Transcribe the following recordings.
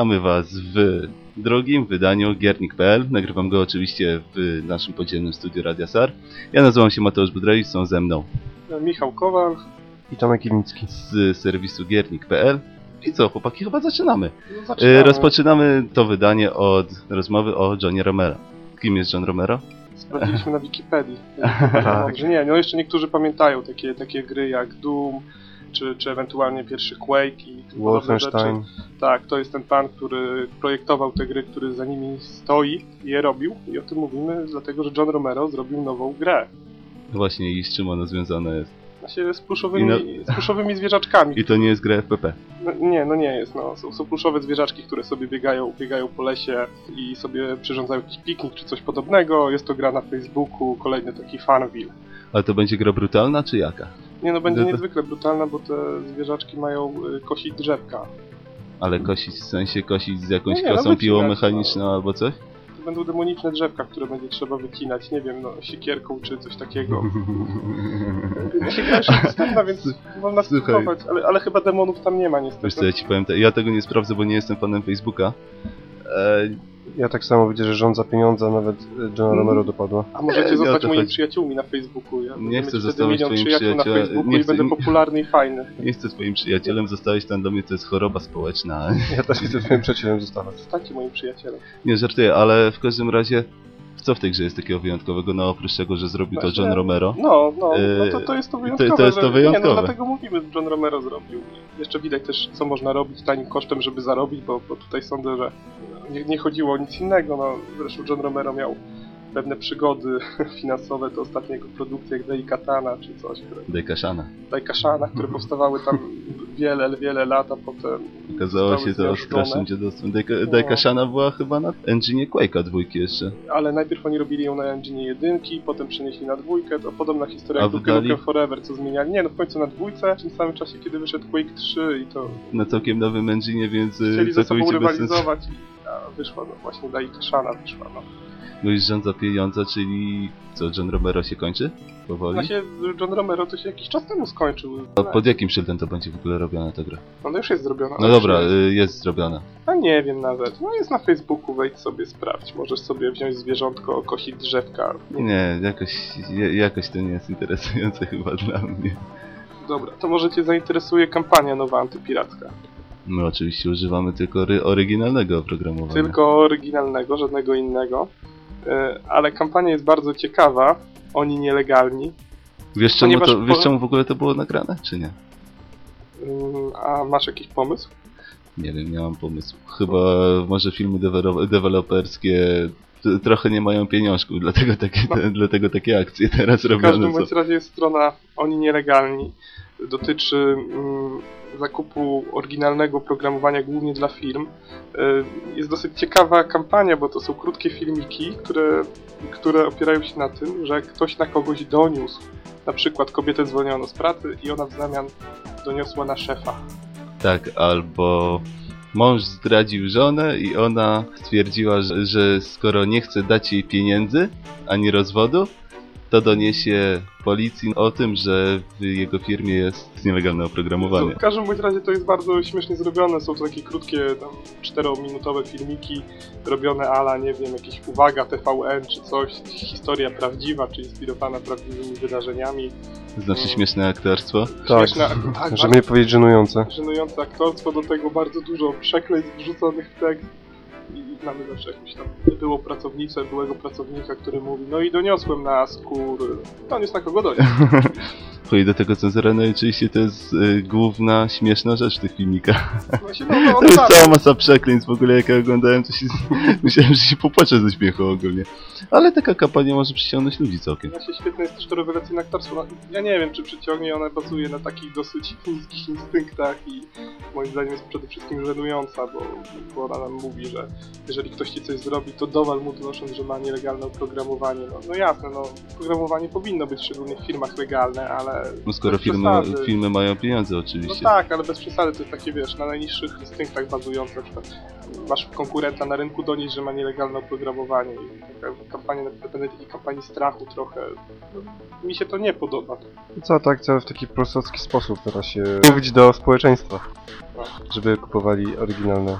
Witamy Was w drugim wydaniu Giernik.pl. Nagrywam go oczywiście w naszym podziemnym studiu Radia SAR. Ja nazywam się Mateusz Budrejewicz, są ze mną Michał Kowal. I Tomek Ilnicki. z serwisu Giernik.pl. I co, chłopaki, chyba zaczynamy. No, E, zaczynamy. Rozpoczynamy to wydanie od rozmowy o Johnny Romero. Kim jest John Romero? Sprawdziliśmy na Wikipedii. Tak. Dobrze, nie, no jeszcze niektórzy pamiętają takie, takie gry jak Doom, czy, czy ewentualnie pierwszy Quake i podobne rzeczy. Wolfenstein. Tak, to jest ten pan, który projektował te gry, który za nimi stoi i je robił. I o tym mówimy, dlatego że John Romero zrobił nową grę. Właśnie i z czym ona związana jest. Właśnie z pluszowymi, no- z pluszowymi zwierzaczkami. I to nie jest gra FPP. No, nie, no nie jest. No. Są, są pluszowe zwierzaczki, które sobie biegają, biegają po lesie i sobie przyrządzają jakiś piknik czy coś podobnego. Jest to gra na Facebooku, kolejny taki fanville. Ale to będzie gra brutalna, czy jaka? Nie no, będzie No to- niezwykle brutalna, bo te zwierzaczki mają y, kosić drzewka. Ale kosić, w sensie kosić z jakąś Nie, nie, no kosą wycinać, piłą no. mechaniczną albo coś? To będą demoniczne drzewka, które będzie trzeba wycinać, nie wiem, no, siekierką czy coś takiego. Gra jeszcze dostępna, więc można spróbować, ale, ale chyba demonów tam nie ma niestety. Wiesz co, ja ci powiem, tak, ja tego nie sprawdzę, bo nie jestem fanem Facebooka. E, Ja tak samo widzę, że rząd za pieniądze, a nawet e, John Romero dopadła. A możecie o zostać moimi przyjaciółmi na Facebooku. Ja Nie chcę milion twoim przyjaciół na przyjacielem. Facebooku Nie i chcę- będę popularny i fajny. nie chcę twoim przyjacielem, zostałeś tam do mnie, to jest choroba społeczna. Ja też chcę twoim przyjacielem zostawać. Zostańcie moim przyjacielem. Nie żartuję, ale w każdym razie, co w tej grze jest takiego wyjątkowego, no oprócz tego, że zrobił to John Romero? No, no, no Eee, to, to jest to to- wyjątkowe. to jest to że, Nie, wyjątkowe. no dlatego mówimy, że John Romero zrobił. Jeszcze widać też, co można robić tanim kosztem, żeby zarobić, bo, bo tutaj sądzę, że nie, nie chodziło o nic innego. No, zresztą John Romero miał pewne przygody finansowe, to ostatnie jego produkcje jak Daikatana czy coś, które, Dekaszana. Daikashana, które powstawały tam wiele, wiele lat, a potem Okazało się to strasznym dziadostwem. Deka, No. Była chyba na engine Quake'a dwójki jeszcze. ale najpierw oni robili ją na engine jedynki, potem przenieśli na dwójkę, to podobna historia A jak Duke wydali? Nukem Forever, co zmieniali. Nie, no w końcu na dwójce, w tym samym czasie, kiedy wyszedł Quake 3 i to Na całkiem nowym engine, więc y, chcieli ze sobą rywalizować i a wyszła, no właśnie Daikashana wyszła, no. Mówisz rząd za pieniądze, czyli co, John Romero się kończy? Powoli? Właśnie John Romero to się jakiś czas temu skończył. A pod jakim szyldem to będzie w ogóle robiona ta gra? No to już jest zrobiona. No dobra, y, jest zrobiona. A nie wiem nawet. No jest na Facebooku, wejdź sobie, sprawdź. Możesz sobie wziąć zwierzątko, kosić drzewka. Nie, jakoś, ja- jakoś to nie jest interesujące chyba dla mnie. Dobra, to może cię zainteresuje kampania nowa antypiracka. My oczywiście używamy tylko ry- oryginalnego oprogramowania. Tylko oryginalnego, żadnego innego. E, Ale kampania jest bardzo ciekawa. Oni nielegalni. Wiesz czemu, to, wiesz po- czemu w ogóle to było nagrane, czy nie? Mm, A masz jakiś pomysł? Nie wiem, nie mam pomysłu. Chyba może filmy dewelo- deweloperskie trochę nie mają pieniążków, dlatego takie, No. te, dlatego takie akcje teraz W każdym bądź razie jest strona Oni nielegalni. Dotyczy mm, zakupu oryginalnego oprogramowania głównie dla firm. E, Jest dosyć ciekawa kampania, bo to są krótkie filmiki, które, które opierają się na tym, że ktoś na kogoś doniósł. Na przykład kobietę zwolniono z pracy i ona w zamian doniosła na szefa. Tak, albo mąż zdradził żonę i ona stwierdziła, że, że skoro nie chce dać jej pieniędzy ani rozwodu, to doniesie policji o tym, że w jego firmie jest nielegalne oprogramowanie. W każdym bądź razie to jest bardzo śmiesznie zrobione. Są to takie krótkie, tam 4-minutowe filmiki robione ala, nie wiem, jakieś uwaga TVN czy coś, historia prawdziwa, czy inspirowana prawdziwymi wydarzeniami. Znaczy śmieszne aktorstwo. Tak, Śmieszne, tak żeby nie powiedzieć żenujące. żenujące aktorstwo, do tego bardzo dużo przekleństw wrzuconych w tekst. I mamy zawsze jakąś tam było pracownicę, byłego pracownika, który mówi, no i doniosłem na skór. Doniósł na kogo. Chuj, do tego cenzura, no i oczywiście to jest y, główna śmieszna rzecz w tych filmikach. Właśnie, no, no, To jest cała masa przekleństw w ogóle, jak ja oglądałem, to się... myślałem, że się popłaczę ze śmiechu ogólnie. Ale taka kampania może przyciągnąć ludzi całkiem. Właśnie świetne jest też to rewelacyjne aktorstwo. No, ja nie wiem, czy przyciągnie, ona bazuje na takich dosyć niskich instynktach i moim zdaniem jest przede wszystkim żenująca, bo, bo ona nam mówi, że jeżeli ktoś ci coś zrobi, to dowal mu donosząc, że ma nielegalne oprogramowanie. No, no jasne, no oprogramowanie powinno być szczególnie w firmach legalne, ale No skoro bez filmy, przesady. mają pieniądze No oczywiście. tak, ale bez przesady to jest takie, wiesz, na najniższych instynktach bazujące. Na przykład masz konkurenta na rynku donieść, że ma nielegalne oprogramowanie i taka kampania, takiej kampanii strachu trochę. No, mi się to nie podoba. Co tak, co w taki prostocki sposób teraz się mówić do społeczeństwa, żeby kupowali oryginalne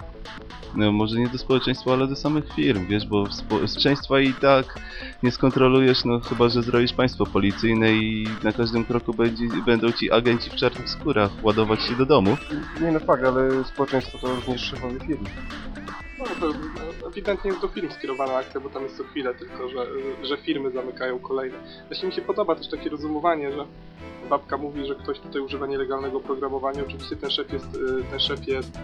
No może nie do społeczeństwa, ale do samych firm, wiesz, bo społeczeństwa i tak nie skontrolujesz, no chyba, że zrobisz państwo policyjne i na każdym kroku będzie, będą ci agenci w czarnych skórach ładować się do domu. Nie no fakt, ale społeczeństwo to również szefowie firm. No to no, ewidentnie jest do firm skierowana akcja, bo tam jest co chwilę tylko, że, że firmy zamykają kolejne. Właśnie mi się podoba też takie rozumowanie, że babka mówi, że ktoś tutaj używa nielegalnego oprogramowania. Oczywiście ten szef jest, y, ten szef jest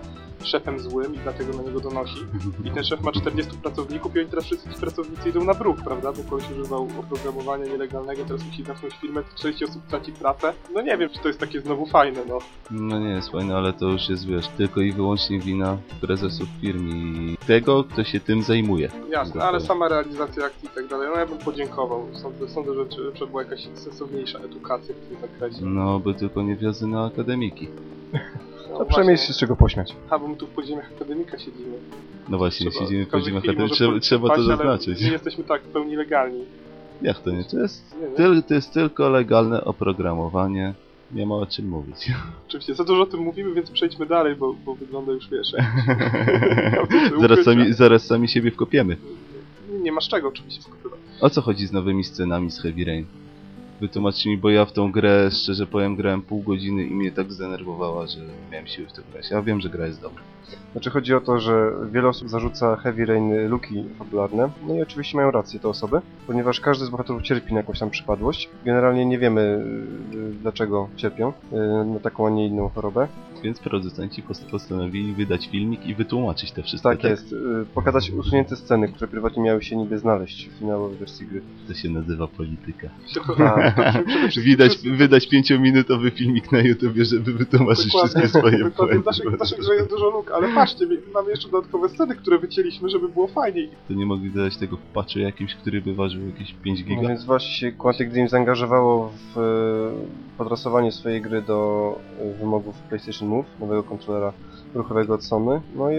szefem złym i dlatego na niego donosi. I ten szef ma 40 pracowników i oni teraz wszyscy ci pracownicy idą na bruk, prawda? Bo ktoś używał oprogramowania nielegalnego, teraz musi zamknąć firmę, 40 osób traci pracę. No nie wiem, czy to jest takie znowu fajne, no. No nie jest fajne, ale to już jest, wiesz, tylko i wyłącznie wina prezesów firm i tego, kto się tym zajmuje. Jasne, ale sama realizacja akcji i tak dalej, no ja bym podziękował. Sądzę, sądzę że trzeba była jakaś sensowniejsza edukacja w tym zakresie. No, by tylko nie wiozy na akademiki. No, To przynajmniej się z czego pośmiać. A, bo my tu w podziemiach akademika siedzimy. No właśnie, Trzeba- siedzimy w podziemiach może trzeba, trzeba to zaznaczyć. Nie jesteśmy tak w pełni legalni. Jak to nie? To jest, Nie, nie. tyl, to jest tylko legalne oprogramowanie. Nie ma o czym mówić. Oczywiście, za dużo o tym mówimy, więc przejdźmy dalej, bo, bo wygląda już wiesz. zaraz, sami, zaraz sami siebie wkopiemy. Nie masz czego oczywiście wkopywać. O co chodzi z nowymi scenami z Heavy Rain? Wytłumaczcie mi, bo ja w tą grę, szczerze powiem, grałem pół godziny i mnie tak zdenerwowała, że nie miałem siły w to grać. Ja wiem, że gra jest dobra. Znaczy chodzi o to, że wiele osób zarzuca Heavy Rain luki fabularne. No i oczywiście mają rację te osoby, ponieważ każdy z bohaterów cierpi na jakąś tam przypadłość. Generalnie nie wiemy y, dlaczego cierpią y, na taką, a nie inną chorobę. Więc producenci post- postanowili wydać filmik i wytłumaczyć te wszystkie. Tak jest. y, Pokazać usunięte sceny, które prywatnie miały się niby znaleźć w finałowej wersji gry. To się nazywa polityka. To, przede wszystkim Widać, wydać pięciominutowy filmik na YouTubie, żeby wytłumaczyć wszystkie swoje dokładnie. W naszej, w błędy. naszej grze jest dużo luk, ale patrzcie, mamy jeszcze dodatkowe sceny, które wycięliśmy, żeby było fajniej. To nie mogli dodać tego w patchu jakimś, który by ważył jakieś 5 No giga? więc właśnie Quantic Dream zaangażowało w y, podrasowanie swojej gry do y, wymogów PlayStation Move, nowego kontrolera ruchowego od Sony. No i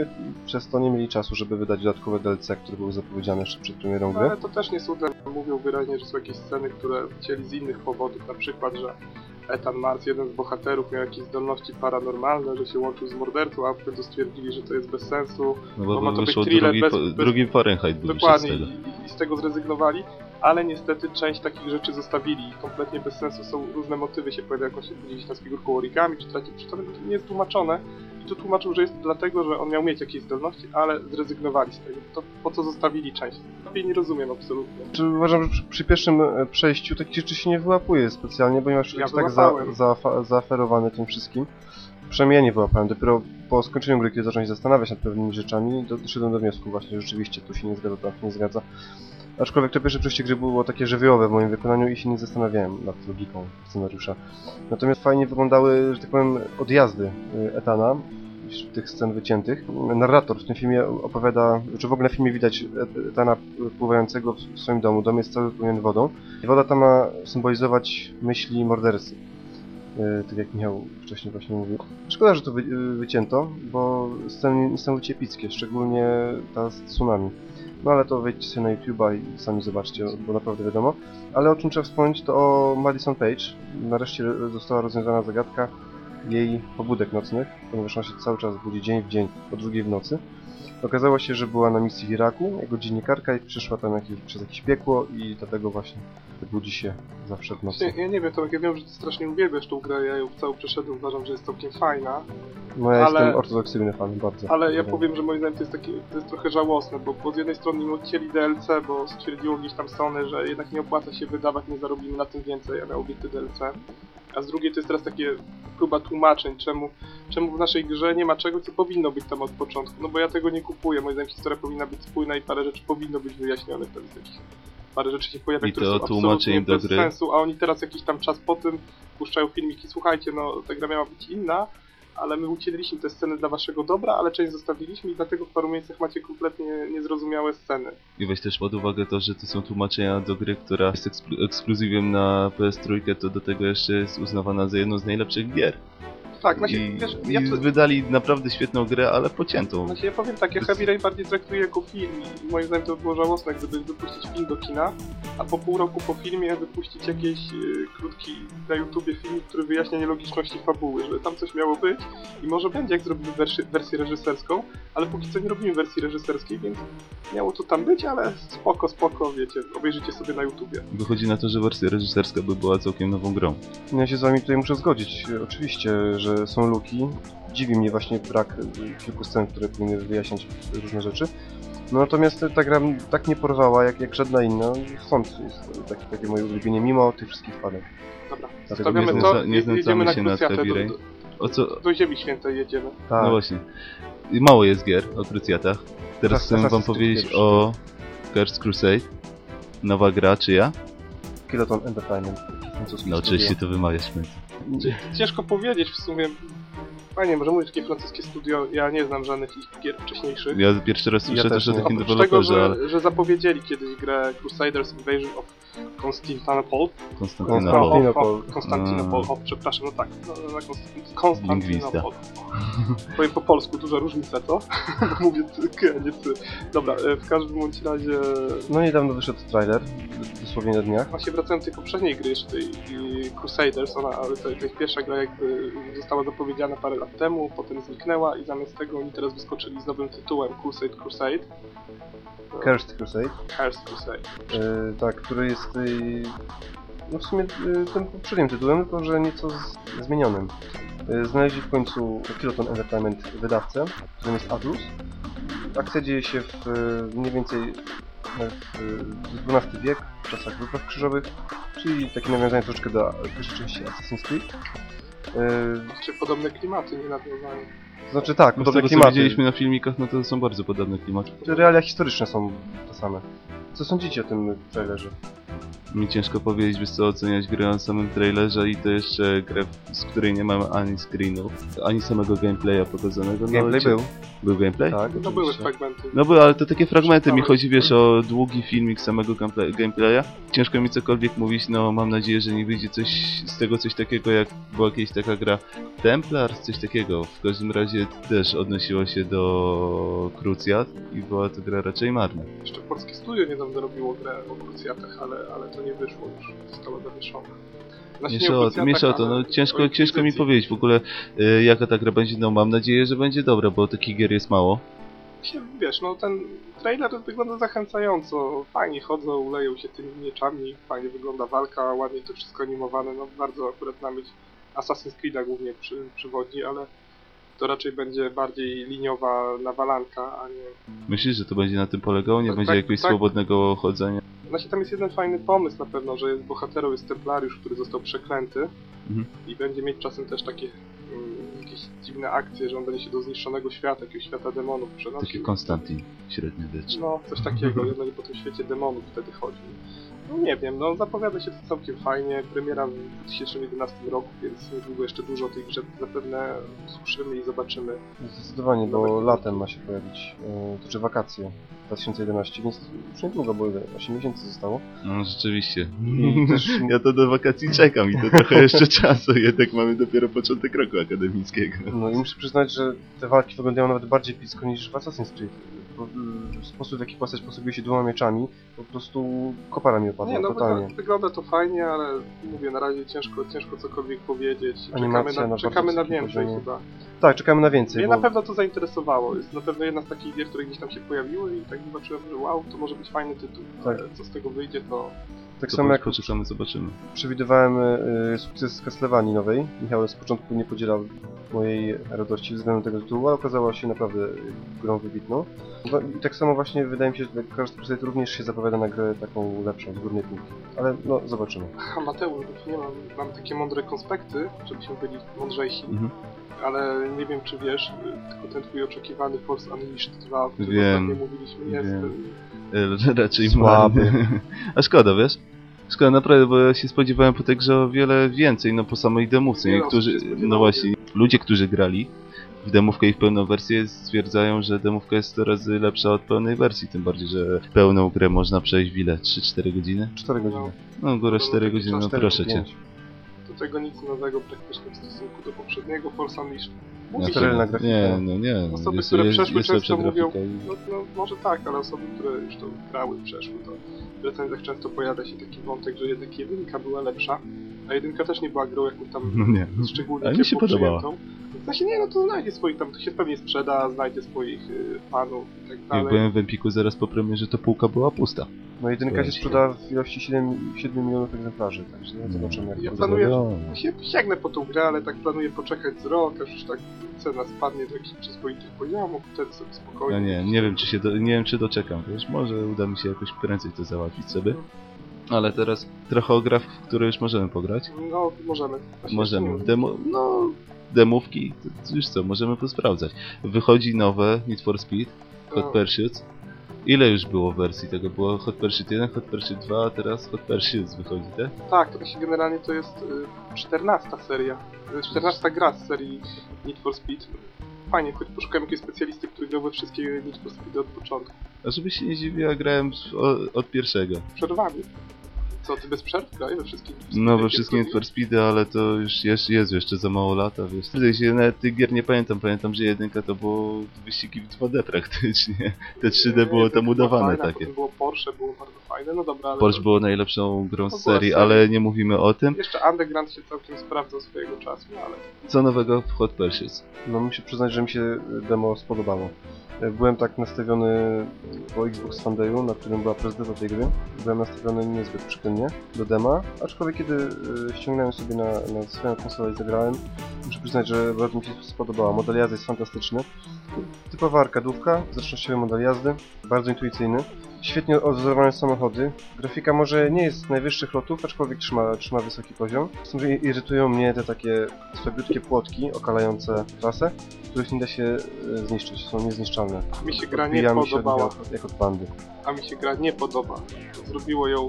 przez to nie mieli czasu, żeby wydać dodatkowe DLC, które były zapowiedziane jeszcze przed premierą No, gry. ale to też nie są te, mówią wyraźnie, że są jakieś sceny, które wycięli z innych powodów, na przykład, że Ethan Mars, jeden z bohaterów, miał jakieś zdolności paranormalne, że się łączył z mordercą, a wtedy stwierdzili, że to jest bez sensu. No bo bo, ma to być thriller drugi, bez- bez- drugi Fahrenheit był Dokładnie, i- i z tego zrezygnowali, ale niestety część takich rzeczy zostawili i kompletnie bez sensu są różne motywy się pojawiają, jak on się budzi tam z figurką origami, czy traci przytomność, to nie jest tłumaczone. I tu tłumaczył, że jest to dlatego, że on miał mieć jakieś zdolności, ale zrezygnowali z tego. To po co zostawili część? Lepiej nie rozumiem absolutnie. Czy uważam, że przy, przy pierwszym e, przejściu takich rzeczy się nie wyłapuje specjalnie, ponieważ Ja jest tak za, za, zaaferowany tym wszystkim. Przynajmniej ja nie wyłapałem. Dopiero po skończeniu gry, kiedy zacząłem się zastanawiać nad pewnymi rzeczami, do- doszedłem do wniosku właśnie, że rzeczywiście tu się nie zgadza, tam się nie zgadza. Aczkolwiek to pierwsze przejście gry było takie żywiołowe w moim wykonaniu i się nie zastanawiałem nad logiką scenariusza. Natomiast fajnie wyglądały, że tak powiem, odjazdy y, Etana, tych scen wyciętych. Narrator w tym filmie opowiada, czy w ogóle w filmie widać Et- Etana pływającego w swoim domu. Dom jest cały wypełniony wodą. I woda ta ma symbolizować myśli mordercy. Y, Tak jak Michał wcześniej właśnie mówił. Szkoda, że to wy, wycięto, bo sceny niesamowicie epickie, szczególnie ta z tsunami. No ale to wejdźcie sobie na YouTube'a i sami zobaczcie, bo naprawdę wiadomo. Ale o czym trzeba wspomnieć, to o Madison Page. Nareszcie re- została rozwiązana zagadka jej pobudek nocnych, ponieważ ona się cały czas budzi dzień w dzień o drugiej w nocy. Okazało się, że była na misji w Iraku jako dziennikarka i przyszła tam jakieś, przez jakieś piekło i dlatego właśnie budzi się zawsze w nocy. Ja, ja nie wiem, to ja wiem, że ty strasznie uwielbiasz tą grę, ja ją całą przeszedłem, uważam, że jest całkiem fajna, No ja ale- jestem ortodoksyjny fan, bardzo. ale ja powiem, że moim zdaniem to jest, taki, to jest trochę żałosne, bo, bo z jednej strony im odcięli DLC, bo stwierdziło gdzieś tam Sony, że jednak nie opłaca się wydawać, nie zarobimy na tym więcej, a miało być DLC. A z drugiej to jest teraz takie próba tłumaczeń, czemu, czemu w naszej grze nie ma czegoś, co powinno być tam od początku. No bo ja tego nie kupuję, moim zdaniem historia powinna być spójna i parę rzeczy powinno być wyjaśnione wtedy z takich parę rzeczy się pojawia, I które to są absolutnie bez sensu, a oni teraz jakiś tam czas po tym puszczają filmiki, słuchajcie, no ta gra miała być inna, ale my ucięliśmy te sceny dla waszego dobra, ale część zostawiliśmy i dlatego w paru miejscach macie kompletnie niezrozumiałe sceny. I weź też pod uwagę to, że to są tłumaczenia do gry, która jest eksklu- ekskluzywem na PS3, to do tego jeszcze jest uznawana za jedną z najlepszych gier. Tak, znaczy, I, wiesz, i ja to- wydali naprawdę świetną grę, ale pociętą. Znaczy ja powiem tak, ja Heavy Rain bardziej traktuję jako film i moim zdaniem to by było żałosne, gdyby wypuścić film do kina, a po pół roku po filmie wypuścić jakiś y, krótki na YouTubie film, który wyjaśnia nielogiczności fabuły, że tam coś miało być i może będzie jak zrobimy wersję, wersję reżyserską, ale póki co nie robimy wersji reżyserskiej, więc miało to tam być, ale spoko, spoko, wiecie, obejrzyjcie sobie na YouTubie. Wychodzi na to, że wersja reżyserska by była całkiem nową grą. No Ja się z wami tutaj muszę zgodzić. Oczywiście, że są luki. Dziwi mnie właśnie brak kilku scen, które powinny wyjaśniać różne rzeczy. No natomiast ta gra tak nie porwała jak, jak żadna inna. Stąd jest takie, takie moje ulubienie, mimo tych wszystkich wpadek. Dobra, Dlatego zostawiamy nie to nie i znęcamy na się Rain. do, O co? do Ziemi Świętej jedziemy. Tak. No właśnie. I mało jest gier o krucjatach. Teraz Assassin's chcę wam powiedzieć pierwszy. o Curse Crusade. Nowa gra, czyja? Kiloton Entertainment. No oczywiście to wymawiasz w końcu. Ciężko powiedzieć w sumie. Fajnie, może mówić takie francuskie studio, ja nie znam żadnych ich gier wcześniejszych. Ja pierwszy raz Ja słyszę też też o takim Oprócz tego, deweloperze, ale że, że zapowiedzieli kiedyś grę Crusaders Invasion of. O, Konstantinople, Mm. o, przepraszam, no tak, no, na. Lingwista. Powiem po polsku, duża różnica, co? Mówię ty, a nie ty. Dobra, e, w każdym bądź razie... No niedawno wyszedł trailer, dosłownie na dniach. Właśnie wracając do tej poprzedniej gry, jeszcze tej i Crusaders, ona, ale to, to ich pierwsza gra jakby została zapowiedziana parę lat temu, potem zniknęła i zamiast tego oni teraz wyskoczyli z nowym tytułem Crusade Crusade. Cursed Crusade. Cursed Crusade. E, tak, który jest e, no w sumie e, tym poprzednim tytułem, tylko że nieco zmienionym. Znaleźli w końcu Kiloton Entertainment wydawcę, którym jest Atlus. Akcja dzieje się w mniej więcej w XII wiek, w czasach wypraw krzyżowych, czyli takie nawiązanie troszeczkę do pierwszej części Assassin's Creed. E, Czy podobne klimaty, nie nawiązane. to znaczy tak, No z podobne tego co klimaty. widzieliśmy na filmikach, no to są bardzo podobne klimaty. Realia historyczne są te same. Co sądzicie o tym trailerze? Mi ciężko powiedzieć, wiesz co, oceniać grę na samym trailerze i to jeszcze grę, z której nie mamy ani screenów, ani samego gameplaya pokazanego. No, Gameplay cie- był, Był gameplay? tak, No były fragmenty. No był, ale to takie fragmenty, mi chodzi, wiesz, o długi filmik samego gameplay, gameplaya. Ciężko mi cokolwiek mówić, no mam nadzieję, że nie wyjdzie coś z tego coś takiego, jak była kiedyś taka gra Templar, coś takiego. W każdym razie też odnosiło się do Cruciat i była to gra raczej marna. Jeszcze polskie studio niedawno robiło grę o krucjatach, ale, ale to nie wyszło już. Znaczy, nie Miesza o, to, no ciężko, ciężko mi powiedzieć w ogóle y, jaka ta gra będzie, no mam nadzieję, że będzie dobra, bo takich gier jest mało. wiesz, no ten trailer wygląda zachęcająco. Fajnie chodzą, leją się tymi mieczami, fajnie wygląda walka, ładnie to wszystko animowane. No bardzo akurat na myśl Assassin's Creed'a głównie przy, przywodzi, ale to raczej będzie bardziej liniowa nawalanka, a nie... Myślisz, że to będzie na tym polegało? Nie Tak, będzie tak, jakiegoś tak. swobodnego chodzenia? Znaczy tam jest jeden fajny pomysł na pewno, że jest bohaterą jest templariusz, który został przeklęty Mhm. i będzie mieć czasem też takie mm, jakieś dziwne akcje, że on będzie się do zniszczonego świata, jakiegoś świata demonów przenosił. Taki Konstantin średniowieczny. No, coś takiego, jednak po tym świecie demonów wtedy chodzi. No nie wiem, no zapowiada się to całkiem fajnie. Premiera w 2011 roku, więc niedługo jeszcze dużo o tej grze zapewne usłyszymy i zobaczymy. Zdecydowanie, bo latem ma się pojawić, e, to czy wakacje 2011, więc już niedługo, bo ile? 8 miesięcy zostało. No rzeczywiście. Też- Ja to do wakacji czekam i to trochę jeszcze czasu, jednak mamy dopiero początek roku akademickiego. No i muszę przyznać, że te walki wyglądają nawet bardziej blisko niż w Assassin's Creed. Sposób w jaki postać posługuje się dwoma mieczami, po prostu kopara mi opadła Nie, no totalnie. wygląda, to fajnie, ale mówię, na razie ciężko, ciężko cokolwiek powiedzieć. Czekamy Animacja na, na czekamy na więcej poziomie. chyba. Tak, czekamy na więcej, Mnie bo na pewno to zainteresowało. Jest na pewno jedna z takich gier, które gdzieś tam się pojawiły i tak zobaczyłem, że wow, to może być fajny tytuł. Tak. Co z tego wyjdzie, to tak To samo jak poczekamy, zobaczymy. przewidywałem y, sukces Castlevanii nowej. Michał z początku nie podzielał mojej radości względem tego tytułu, ale okazała się naprawdę y, grą wybitną. I tak samo właśnie wydaje mi się, że Curse Crusade również się zapowiada na grę taką lepszą, z górnej półki. Ale no, zobaczymy. A Mateusz, bo nie mam, mam takie mądre konspekty, żebyśmy byli mądrzejsi, Mhm. ale nie wiem czy wiesz, y, tylko ten twój oczekiwany Force Unleashed 2, o którym Wiem, ostatnio mówiliśmy, jest... wiem. E, Raczej Słaby. A szkoda, wiesz? Szkoda naprawdę, bo ja się spodziewałem po tej grze o wiele więcej, no po samej demówce. Wiele Niektórzy, no właśnie, ludzie, którzy grali w demówkę i w pełną wersję stwierdzają, że demówka jest 100 razy lepsza od pełnej wersji, tym bardziej, że pełną grę można przejść w ile? 3-4 godziny? 4 godziny. No górę 4 godziny, no proszę cię. To tego nic nowego praktycznie w stosunku do poprzedniego Force Unleashed. Mówi Sterylna grafika. Nie, no nie. Osoby, jest, które przeszły, jest często mówią, i... no, no może tak, ale osoby, które już to grały, przeszły, to recenzjach często pojawia się taki wątek, że jednak jedynka była lepsza, a jedynka też nie była grą jakąś tam No nie. szczególnie Ale mi się podobała. przyjętą. W sensie nie, no to znajdzie swoich tam, to się pewnie sprzeda, znajdzie swoich y, fanów i tak Jak dalej. byłem w Empiku zaraz po premierze, to półka była pusta. No jedynka się sprzeda w ilości 7, 7 milionów egzemplarzy, także no zobaczymy jak Ja to planuję- Zrobione. się sięgnę po tą grę, ale tak planuję poczekać z rok, aż już tak cena spadnie do jakichś przyzwoitych poziomów, wtedy sobie spokojnie. Ja nie, nie wiem czy się do, nie wiem czy doczekam, wiesz, może uda mi się jakoś prędzej to załatwić sobie. Ale teraz trochę o grach, w które już możemy pograć. No, możemy. Właśnie Możemy. jeszcze- Demo, no, demówki, to już co, możemy posprawdzać. Wychodzi nowe Need for Speed, Hot No. Pursuit. Ile już było wersji tego? Było Hot Pursuit 1, Hot Pursuit 2, a teraz Hot Pursuit wychodzi, tak? Tak, to się generalnie to jest y, 14 seria. Y, 14 gra z serii Need for Speed. Fajnie, choć poszukałem jakiegoś specjalisty, który grał we wszystkie Need for Speed od początku. A żeby się nie dziwiła, grałem w- o, od pierwszego. Przerwami. Co, ty bez przerw grałeś we Speed, No we jakie wszystkie Need for Speedy, ale to już jest, jest jeszcze za mało lata, wiesz. Wtedy się nawet tych gier nie pamiętam, pamiętam, że jedynka to było wyścigi w 2D praktycznie. Te 3D było tam to udawane fajne, takie. Było Porsche, było bardzo fajne, no dobra, ale... Porsche było najlepszą grą To z serii, ale nie mówimy o tym. Jeszcze Underground się całkiem sprawdzał swojego czasu, no ale... Co nowego w Hot Pursuit? No muszę przyznać, że mi się demo spodobało. Byłem tak nastawiony po Xbox Fan Dayu, na którym była prezentacja tej gry. Byłem nastawiony niezbyt przychylnie do dema, aczkolwiek kiedy e, ściągnąłem sobie na, na swoją konsolę i zagrałem, muszę przyznać, że bardzo mi się spodobała. Model jazdy jest fantastyczny. Typowa arkadówka, zręcznościowy model jazdy, bardzo intuicyjny. Świetnie odwzorowane samochody. Grafika może nie jest z najwyższych lotów, aczkolwiek trzyma, trzyma wysoki poziom. Tym, że irytują mnie te takie słabiutkie płotki okalające trasę, których nie da się e, zniszczyć, są niezniszczalne. Mi się gra nie Odbijamy się od podobała, jak- od bandy. a mi się gra nie podoba. Zrobiło ją,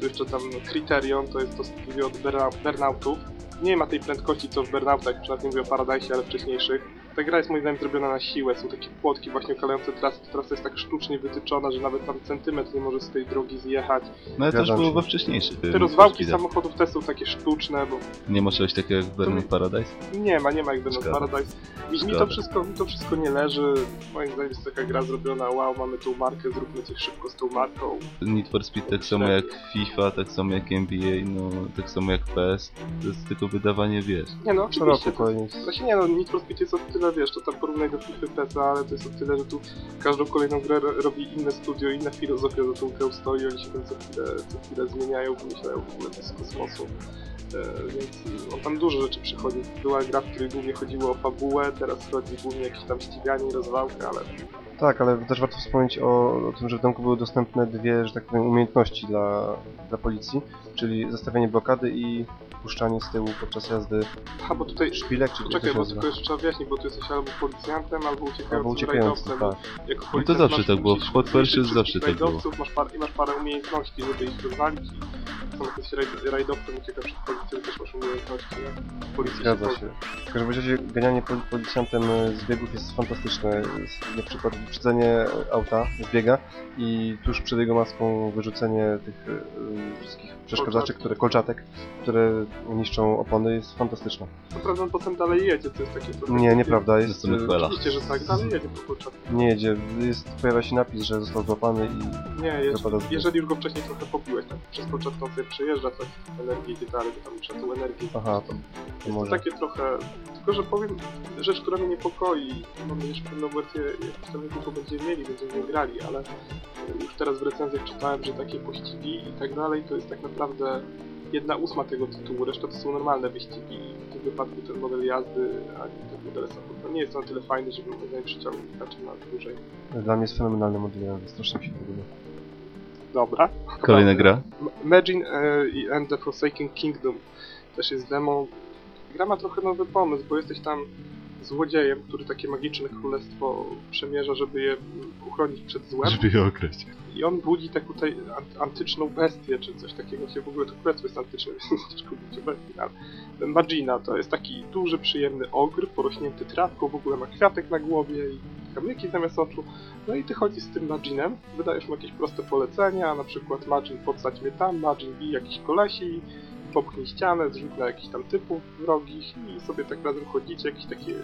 tu jeszcze tam Criterion, to jest to studio od Burna- Burnoutów. Nie ma tej prędkości co w Burnoutach, przynajmniej mówię o Paradise'ie, ale wcześniejszych. Ta gra jest moim zdaniem zrobiona na siłę, są takie płotki właśnie okalające trasy, trasa jest tak sztucznie wytyczona, że nawet tam centymetr nie może z tej drogi zjechać. No ale to już było we wcześniejszych. Te for rozwałki samochodów też są takie sztuczne, bo Nie ma czegoś takiego jak w Burnout Paradise? Nie ma, nie ma jak Burnout. Paradise. Mi, mi, to wszystko, mi to wszystko nie leży. Moim zdaniem jest taka gra zrobiona, wow, mamy tą markę, zróbmy coś szybko z tą marką. Need for Speed tak samo jak FIFA, tak samo jak NBA, no tak samo jak PS. To jest tylko wydawanie, wiesz. Nie no, oczywiście. roku To, właśnie nie no, Need for Speed jest o tyle, wiesz, to tam porównaj do FIFA PESA, ale to jest o tyle, że tu każdą kolejną grę ro- robi inne studio, inna filozofia za tą grą stoi, oni się tam co chwilę, co chwilę zmieniają, wymyślają w ogóle z kosmosu. E, więc no, tam dużo rzeczy przychodzi. Była gra, w której głównie chodziło o fabułę, teraz chodzi głównie jakieś tam ściganie rozwałkę, ale Tak, ale też warto wspomnieć o, o tym, że w domku były dostępne dwie, że tak powiem, umiejętności dla, dla policji, czyli zastawianie blokady i puszczanie z tyłu podczas jazdy Aha, bo tutaj szpilek, czy Poczekaj, bo tylko jeszcze trzeba wyjaśnić, bo tu jesteś albo policjantem, albo uciekającym, Albo uciekający, rajdowcem. tak. Jako No to policjant zawsze masz- tak było, w musisz Hot Pursuit zawsze tak było. rajdowców, Masz par, I masz parę umiejętności, żeby ich rozwalić i sam jak jesteś rajd- rajdowcem, uciekasz przed policją, też masz umiejętności, nie? Policja Zgadza się się. W każdym razie ganianie pol- policjantem e, z biegów jest fantastyczne. Jest na przykład wyprzedzenie auta z biega i tuż przed jego maską wyrzucenie tych e, wszystkich przeszkadzaczy, Kolczatek. które, kolczatek, które niszczą opony jest fantastyczna. Co prawda on potem dalej jedzie, to jest takie trochę... Nie, nieprawda, To jest, e. Oczywiście, że tak, dalej jedzie po kurczak. nie jedzie, jest, pojawia się napis, że został złapany i Nie, jeż, Wypada z- jeżeli już go wcześniej trochę pobiłeś, tak przez kolczatką sobie przejeżdża, to energii idzie dalej, bo tam trzeba tą energię aha, to, to Jest to może. takie trochę... Tylko, że powiem rzecz, która mnie niepokoi. Mamy jeszcze pewną wersję, jak tam niedługo będziemy mieli, będziemy grali, ale już teraz w recenzjach czytałem, że takie pościgi i tak dalej, to jest tak naprawdę jedna ósma tego tytułu, reszta to są normalne wyścigi i w tym wypadku ten model jazdy, ani ten model samochodu nie jest on tyle fajny, żeby moim zdaniem przyciągnąć graczy na dłużej. Dla mnie jest fenomenalny model, jazdy, strasznie mi się podoba. Dobra. Kolejna gra? Imagine i and the Forsaken Kingdom też jest demo. Gra ma trochę nowy pomysł, bo jesteś tam złodziejem, który takie magiczne królestwo przemierza, żeby je uchronić przed złem. Żeby je okraść. I on budzi taką tutaj an- antyczną bestię, czy coś takiego w ogóle to królestwo jest antyczne, więc ciężko mówić o bestii, ale Magina to jest taki duży, przyjemny ogr, porośnięty trawką, w ogóle ma kwiatek na głowie i kamyki zamiast oczu. No i ty chodzisz z tym Maginem, wydajesz mu jakieś proste polecenia, na przykład Magin podsadź mnie tam, Magin bij jakiś kolesi, popchnij ścianę, zrzuć na jakichś tam typów wrogich i sobie tak razem chodzicie, jakieś takie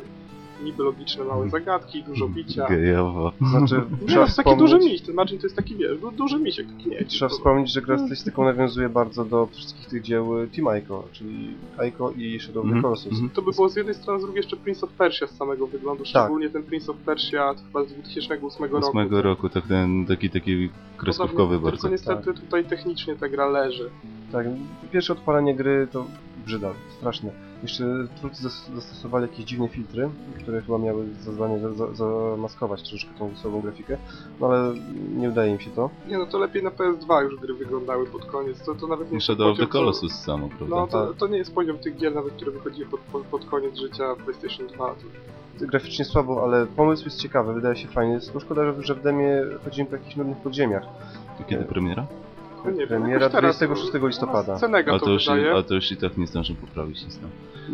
niby logiczne małe zagadki, dużo bicia. Gejowo. Znaczy, Nie, to jest taki duży miś, ten Marcin to jest taki, wiesz, du- duży misiek, taki nie trzeba wspomnieć, że gra stylistyką nawiązuje bardzo do wszystkich tych dzieł y, Team Ico, czyli Ico i Shadow of the Mhm, Colossus. mhm. To by było z jednej strony, z drugiej jeszcze Prince of Persia z samego wyglądu, szczególnie ten Prince of Persia chyba z 2008 roku. Ósmego roku, tak ten taki taki kreskówkowy bardzo. Tylko niestety tutaj technicznie ta gra leży. Tak, pierwsze odpalenie gry to brzydal, straszne. Jeszcze twórcy zas- zastosowali jakieś dziwne filtry, które chyba miały za zadanie za- za- zamaskować troszeczkę tą słabą grafikę, no ale nie udaje im się to. Nie no, to lepiej na PS2 już gry wyglądały pod koniec, to, to nawet nie jest Shadow of the poziom, co- samo, prawda? No to, Tak. to nie jest poziom tych gier nawet, które wychodziły pod, pod, pod koniec życia PlayStation 2. To, Graficznie słabo, ale pomysł jest ciekawy, wydaje się fajny. Tylko szkoda, że- że w demie chodzimy po jakichś nudnych podziemiach. To kiedy premiera? No nie wiem, Premiera jakoś teraz, 26 listopada. no, Scenega A to, to, już, wydaje. a to już i tak nie zdążę poprawić nic tam.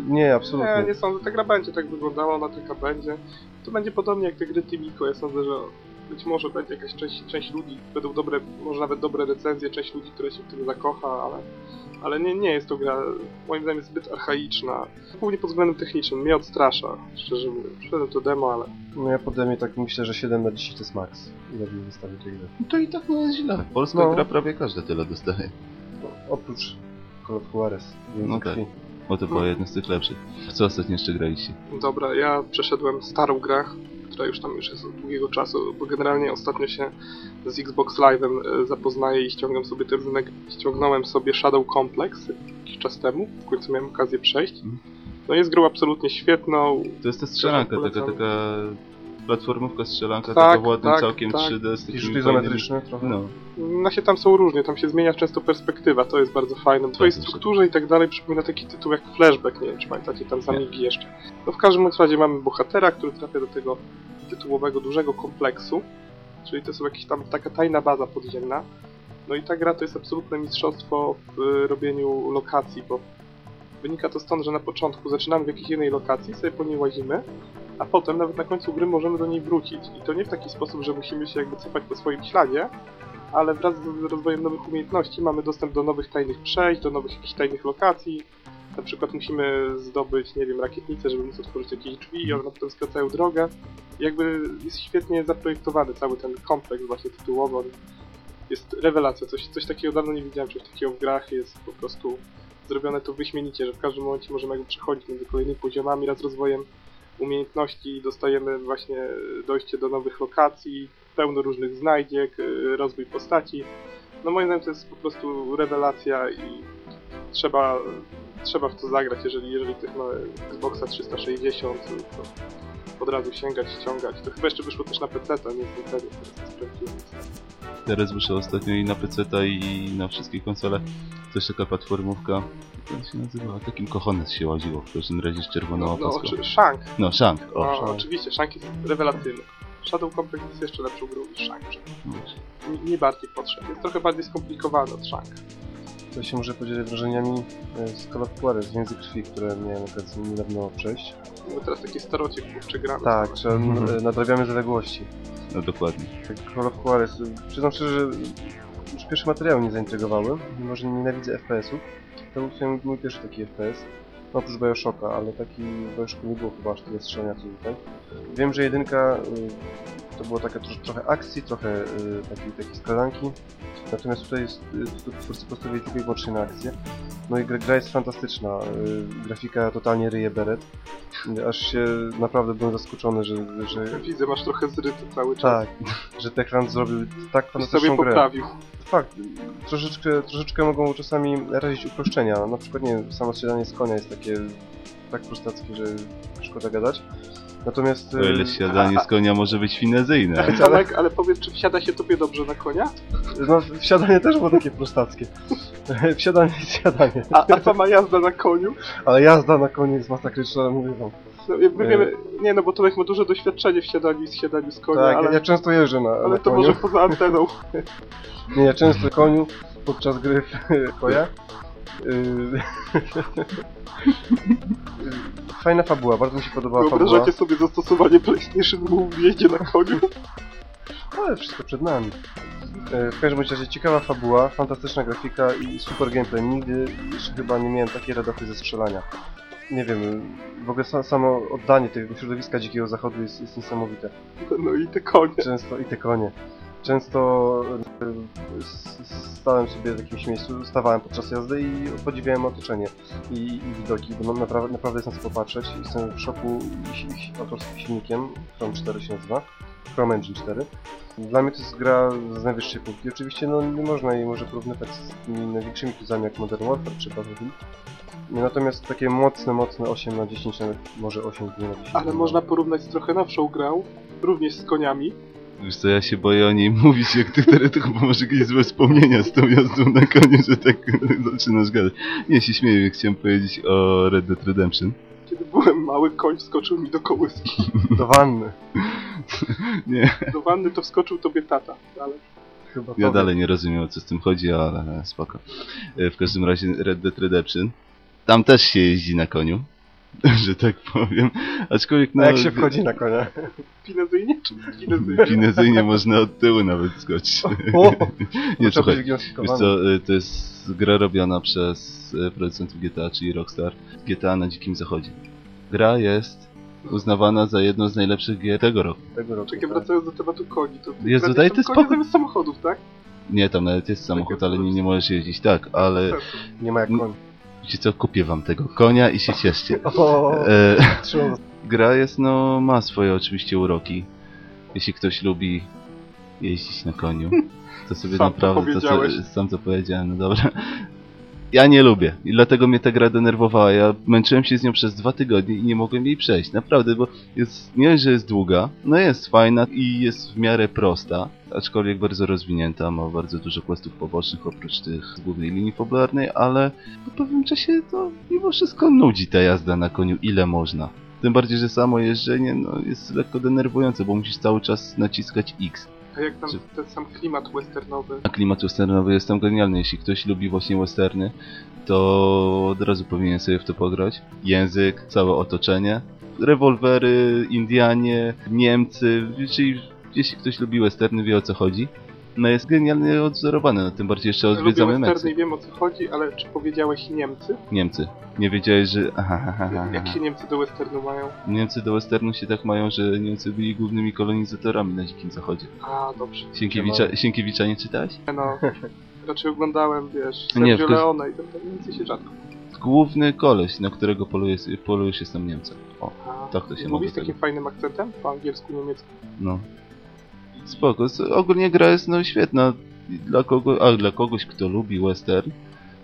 Nie, absolutnie. Nie, nie sądzę, ta gra będzie tak wyglądała, ona taka będzie. To będzie podobnie jak te gry Timiko, ja sądzę, że być może będzie jakaś część, część ludzi, będą dobre, może nawet dobre recenzje, część ludzi, która się w tym zakocha, ale, ale nie, nie jest to gra, moim zdaniem jest zbyt archaiczna. Głównie pod względem technicznym, mnie odstrasza, szczerze mówiąc. Przyszedłem to demo, ale No ja po demie tak myślę, że 7 na 10 to jest max. Ile bym wystawił tej gry. No to i tak nie jest źle. Polska No. gra prawie każda tyle dostaje. No, oprócz Call of Juarez. No tak. krwi. Bo to była jedna z tych lepszych. W co ostatnio jeszcze graliście? Dobra, ja przeszedłem starą grę, która już tam już jest od długiego czasu, bo generalnie ostatnio się z Xbox Live'em e, zapoznaję i ściągam sobie te różne... Ściągnąłem sobie Shadow Complex jakiś czas temu, w końcu miałem okazję przejść. Mhm. No jest grą absolutnie świetną, To jest ta strzelanka, taka, taka platformówka strzelanka, Tak, taka ładna, tak, całkiem tak. 3D z Taki takimi izometryczny trochę. No, no się tam są różnie, tam się zmienia często perspektywa, to jest bardzo fajne. W swojej Tak, strukturze i tak dalej przypomina taki tytuł jak Flashback, nie wiem czy pamiętacie, tam zamigi jeszcze. No w każdym razie mamy bohatera, który trafia do tego tytułowego dużego kompleksu, czyli to są jakieś tam taka tajna baza podziemna. No i ta gra to jest absolutne mistrzostwo w y, robieniu lokacji, bo wynika to stąd, że na początku zaczynamy w jakiejś jednej lokacji, sobie po niej łazimy, a potem nawet na końcu gry możemy do niej wrócić. I to nie w taki sposób, że musimy się jakby cofać po swoim śladzie, ale wraz z rozwojem nowych umiejętności mamy dostęp do nowych tajnych przejść, do nowych jakichś tajnych lokacji. Na przykład musimy zdobyć, nie wiem, rakietnicę, żeby móc otworzyć jakieś drzwi i one potem skracają drogę. I jakby jest świetnie zaprojektowany cały ten kompleks właśnie tytułowy. Jest rewelacja, coś, coś takiego dawno nie widziałem, czegoś takiego w grach jest po prostu zrobione to wyśmienicie, że w każdym momencie możemy jakby przechodzić między kolejnymi poziomami, raz rozwojem umiejętności dostajemy właśnie dojście do nowych lokacji, pełno różnych znajdziek, y, rozwój postaci. No moim zdaniem to jest po prostu rewelacja i trzeba, trzeba w to zagrać, jeżeli, jeżeli ktoś ma Xboxa 360, to od razu sięgać, ściągać. To chyba jeszcze wyszło też na PC, to nie pewien, teraz to sprawdziłem. teraz wyszło ostatnio i na PC i na wszystkich konsolach. Też taka platformówka. Jak się nazywała? Takim kochones się łaziło, w każdym razie z czerwoną No, no opaską. czy, Shank. No, Shank. O, No, Shank. oczywiście, Shank jest rewelacyjny. Shadow Complex jest jeszcze lepszą grą niż Shank. no. Mi, mi bardziej potrzebny. Jest trochę bardziej skomplikowany od Shank. To się może podzielić wrażeniami e, z Call of Juarez, Więzy Krwi, które miałem okazję niedawno przejść. My teraz takie starocie kurcze gramy. Tak, trzeba, Mhm. e, nadrabiamy zaległości. no dokładnie. Tak, Call of Juarez. y, Przyznam szczerze, że już pierwsze materiały mnie zaintrygowały, mimo że nie nienawidzę FPS-ów. To był mój pierwszy taki FPS. No, oprócz Bioshocka, ale taki w Bioshocku nie było chyba aż tyle strzelania co tutaj. Wiem, że jedynka y, to było taka tro, trochę akcji, trochę y, takiej, takiej skradanki. Natomiast tutaj jest, y, tu twórcy postawili tylko i wyłącznie na akcję. No i gra, gra jest fantastyczna. Y, grafika totalnie ryje beret. Y, Aż się naprawdę byłem zaskoczony, że, że Widzę, masz trochę zryty cały czas. tak, że Techland zrobił tak I sobie fantastyczną grę. poprawił. Fakt, troszeczkę, troszeczkę mogą czasami razić uproszczenia. Na przykład, nie wiem, samo siadanie z konia jest takie tak prostackie, że szkoda gadać. Natomiast... O ile y, siadanie z konia może być finezyjne. Tomek, ale powiedz, czy wsiada się tobie dobrze na konia? No, wsiadanie też było takie prostackie. Wsiadanie i zsiadanie. A, a sama jazda na koniu? Ale jazda na koniu jest masakryczna, mówię wam. No, my wiemy, nie no, bo Tomek ma duże doświadczenie w siadaniu i zsiadaniu z konia, Tak, ale, ja często jeżdżę na, ale na to koniu. może poza anteną. Nie, ja często koniu podczas gry w koja. Yy, Fajna fabuła, bardzo mi się podobała fabuła. Wyobrażacie sobie zastosowanie PlayStation Move w jeździe na koniu? Ale wszystko przed nami. E, W każdym razie ciekawa fabuła, fantastyczna grafika i super gameplay. Nigdy jeszcze chyba nie miałem takiej radochy ze strzelania. Nie wiem, w ogóle sa- samo oddanie tego środowiska Dzikiego Zachodu jest, jest niesamowite. No i te konie. Często i te konie. Często s- stałem sobie w jakimś miejscu, stawałem podczas jazdy i podziwiałem otoczenie i, i widoki, bo no, naprawdę, naprawdę jest na co popatrzeć. Jestem w szoku autorskim silnikiem, Chrome 4 się nazywa, Chrome Engine 4. Dla mnie to jest gra z najwyższej półki. Oczywiście no, nie można jej może porównywać z tymi największymi tytułami jak Modern Warfare czy Battlefield. Natomiast takie mocne, mocne 8 na 10, nawet może 8 na 10. Ale można porównać z trochę nowszą grą, również z koniami. Wiesz co, ja się boję o niej mówić, jak ty teraz to chyba może jakieś złe wspomnienia z tą jazdą na koniu, że tak zaczynasz gadać. Nie, się śmieję, chciałem powiedzieć o Red Dead Redemption. Kiedy byłem mały, koń wskoczył mi do kołyski. Do wanny. Nie, Do wanny to wskoczył tobie tata. Ale Chyba ja dalej nie rozumiem o co z tym chodzi, ale spoko. E, W każdym razie Red Dead Redemption. Tam też się jeździ na koniu, że tak powiem. Aczkolwiek A no... jak się wchodzi na konia? pinezyjnie czy finezyjnie? Finezyjnie można od tyłu nawet skoczyć. O! Nie, słuchaj, Wiesz co, y, to jest gra robiona przez y, producentów GTA, czyli Rockstar. GTA na Dzikim Zachodzie. Gra jest uznawana za jedną z najlepszych gier tego roku. Tego roku, Czekaj, tak. wracając do tematu koni, to Jezu, daj ty spokój. zamiast samochodów, tak? Nie, tam nawet jest samochód, ale nie, nie możesz jeździć. Tak, ale Nie ma jak koń. Wiecie co, kupię wam tego konia i się cieszcie. O, E, gra jest, no, ma swoje oczywiście uroki. Jeśli ktoś lubi jeździć na koniu, to sobie Sam to naprawdę... co- powiedziałeś. sam to powiedziałem, no dobra. Ja nie lubię i dlatego mnie ta gra denerwowała. Ja męczyłem się z nią przez dwa tygodnie i nie mogłem jej przejść. Naprawdę, bo jest, nie, że jest długa, no jest fajna i jest w miarę prosta, aczkolwiek bardzo rozwinięta, ma bardzo dużo questów pobocznych oprócz tych z głównej linii fabularnej, ale po pewnym czasie to mimo wszystko nudzi ta jazda na koniu, ile można. Tym bardziej, że samo jeżdżenie no, jest lekko denerwujące, bo musisz cały czas naciskać X. A jak tam Czy- ten sam klimat westernowy? A klimat westernowy jest tam genialny. Jeśli ktoś lubi właśnie westerny, to od razu powinien sobie w to pograć. Język, całe otoczenie, rewolwery, Indianie, Niemcy, czyli jeśli ktoś lubi westerny, wie o co chodzi. No jest genialnie odzorowany, no tym bardziej jeszcze Lubię odwiedzamy i Meksyk. wiem o co chodzi, ale czy powiedziałeś Niemcy? Niemcy. Nie wiedziałeś, że... Aha, aha, aha, Jak aha. się Niemcy do westernu mają? Niemcy do westernu się tak mają, że Niemcy byli głównymi kolonizatorami na Dzikim Zachodzie. A, dobrze. Sienkiewicza, Sienkiewicza nie czytałeś? No, raczej oglądałem, wiesz, Nie, Sergio końcu- Leone i tam tam Niemcy się rzadko. Główny koleś, na którego poluje, polujesz jest tam Niemcem. O, A, Tak to się Mówisz mówi z takim fajnym akcentem? Po angielsku, niemiecku. no. Spoko. Ogólnie gra jest no świetna. Dla kogo, a dla kogoś, kto lubi western,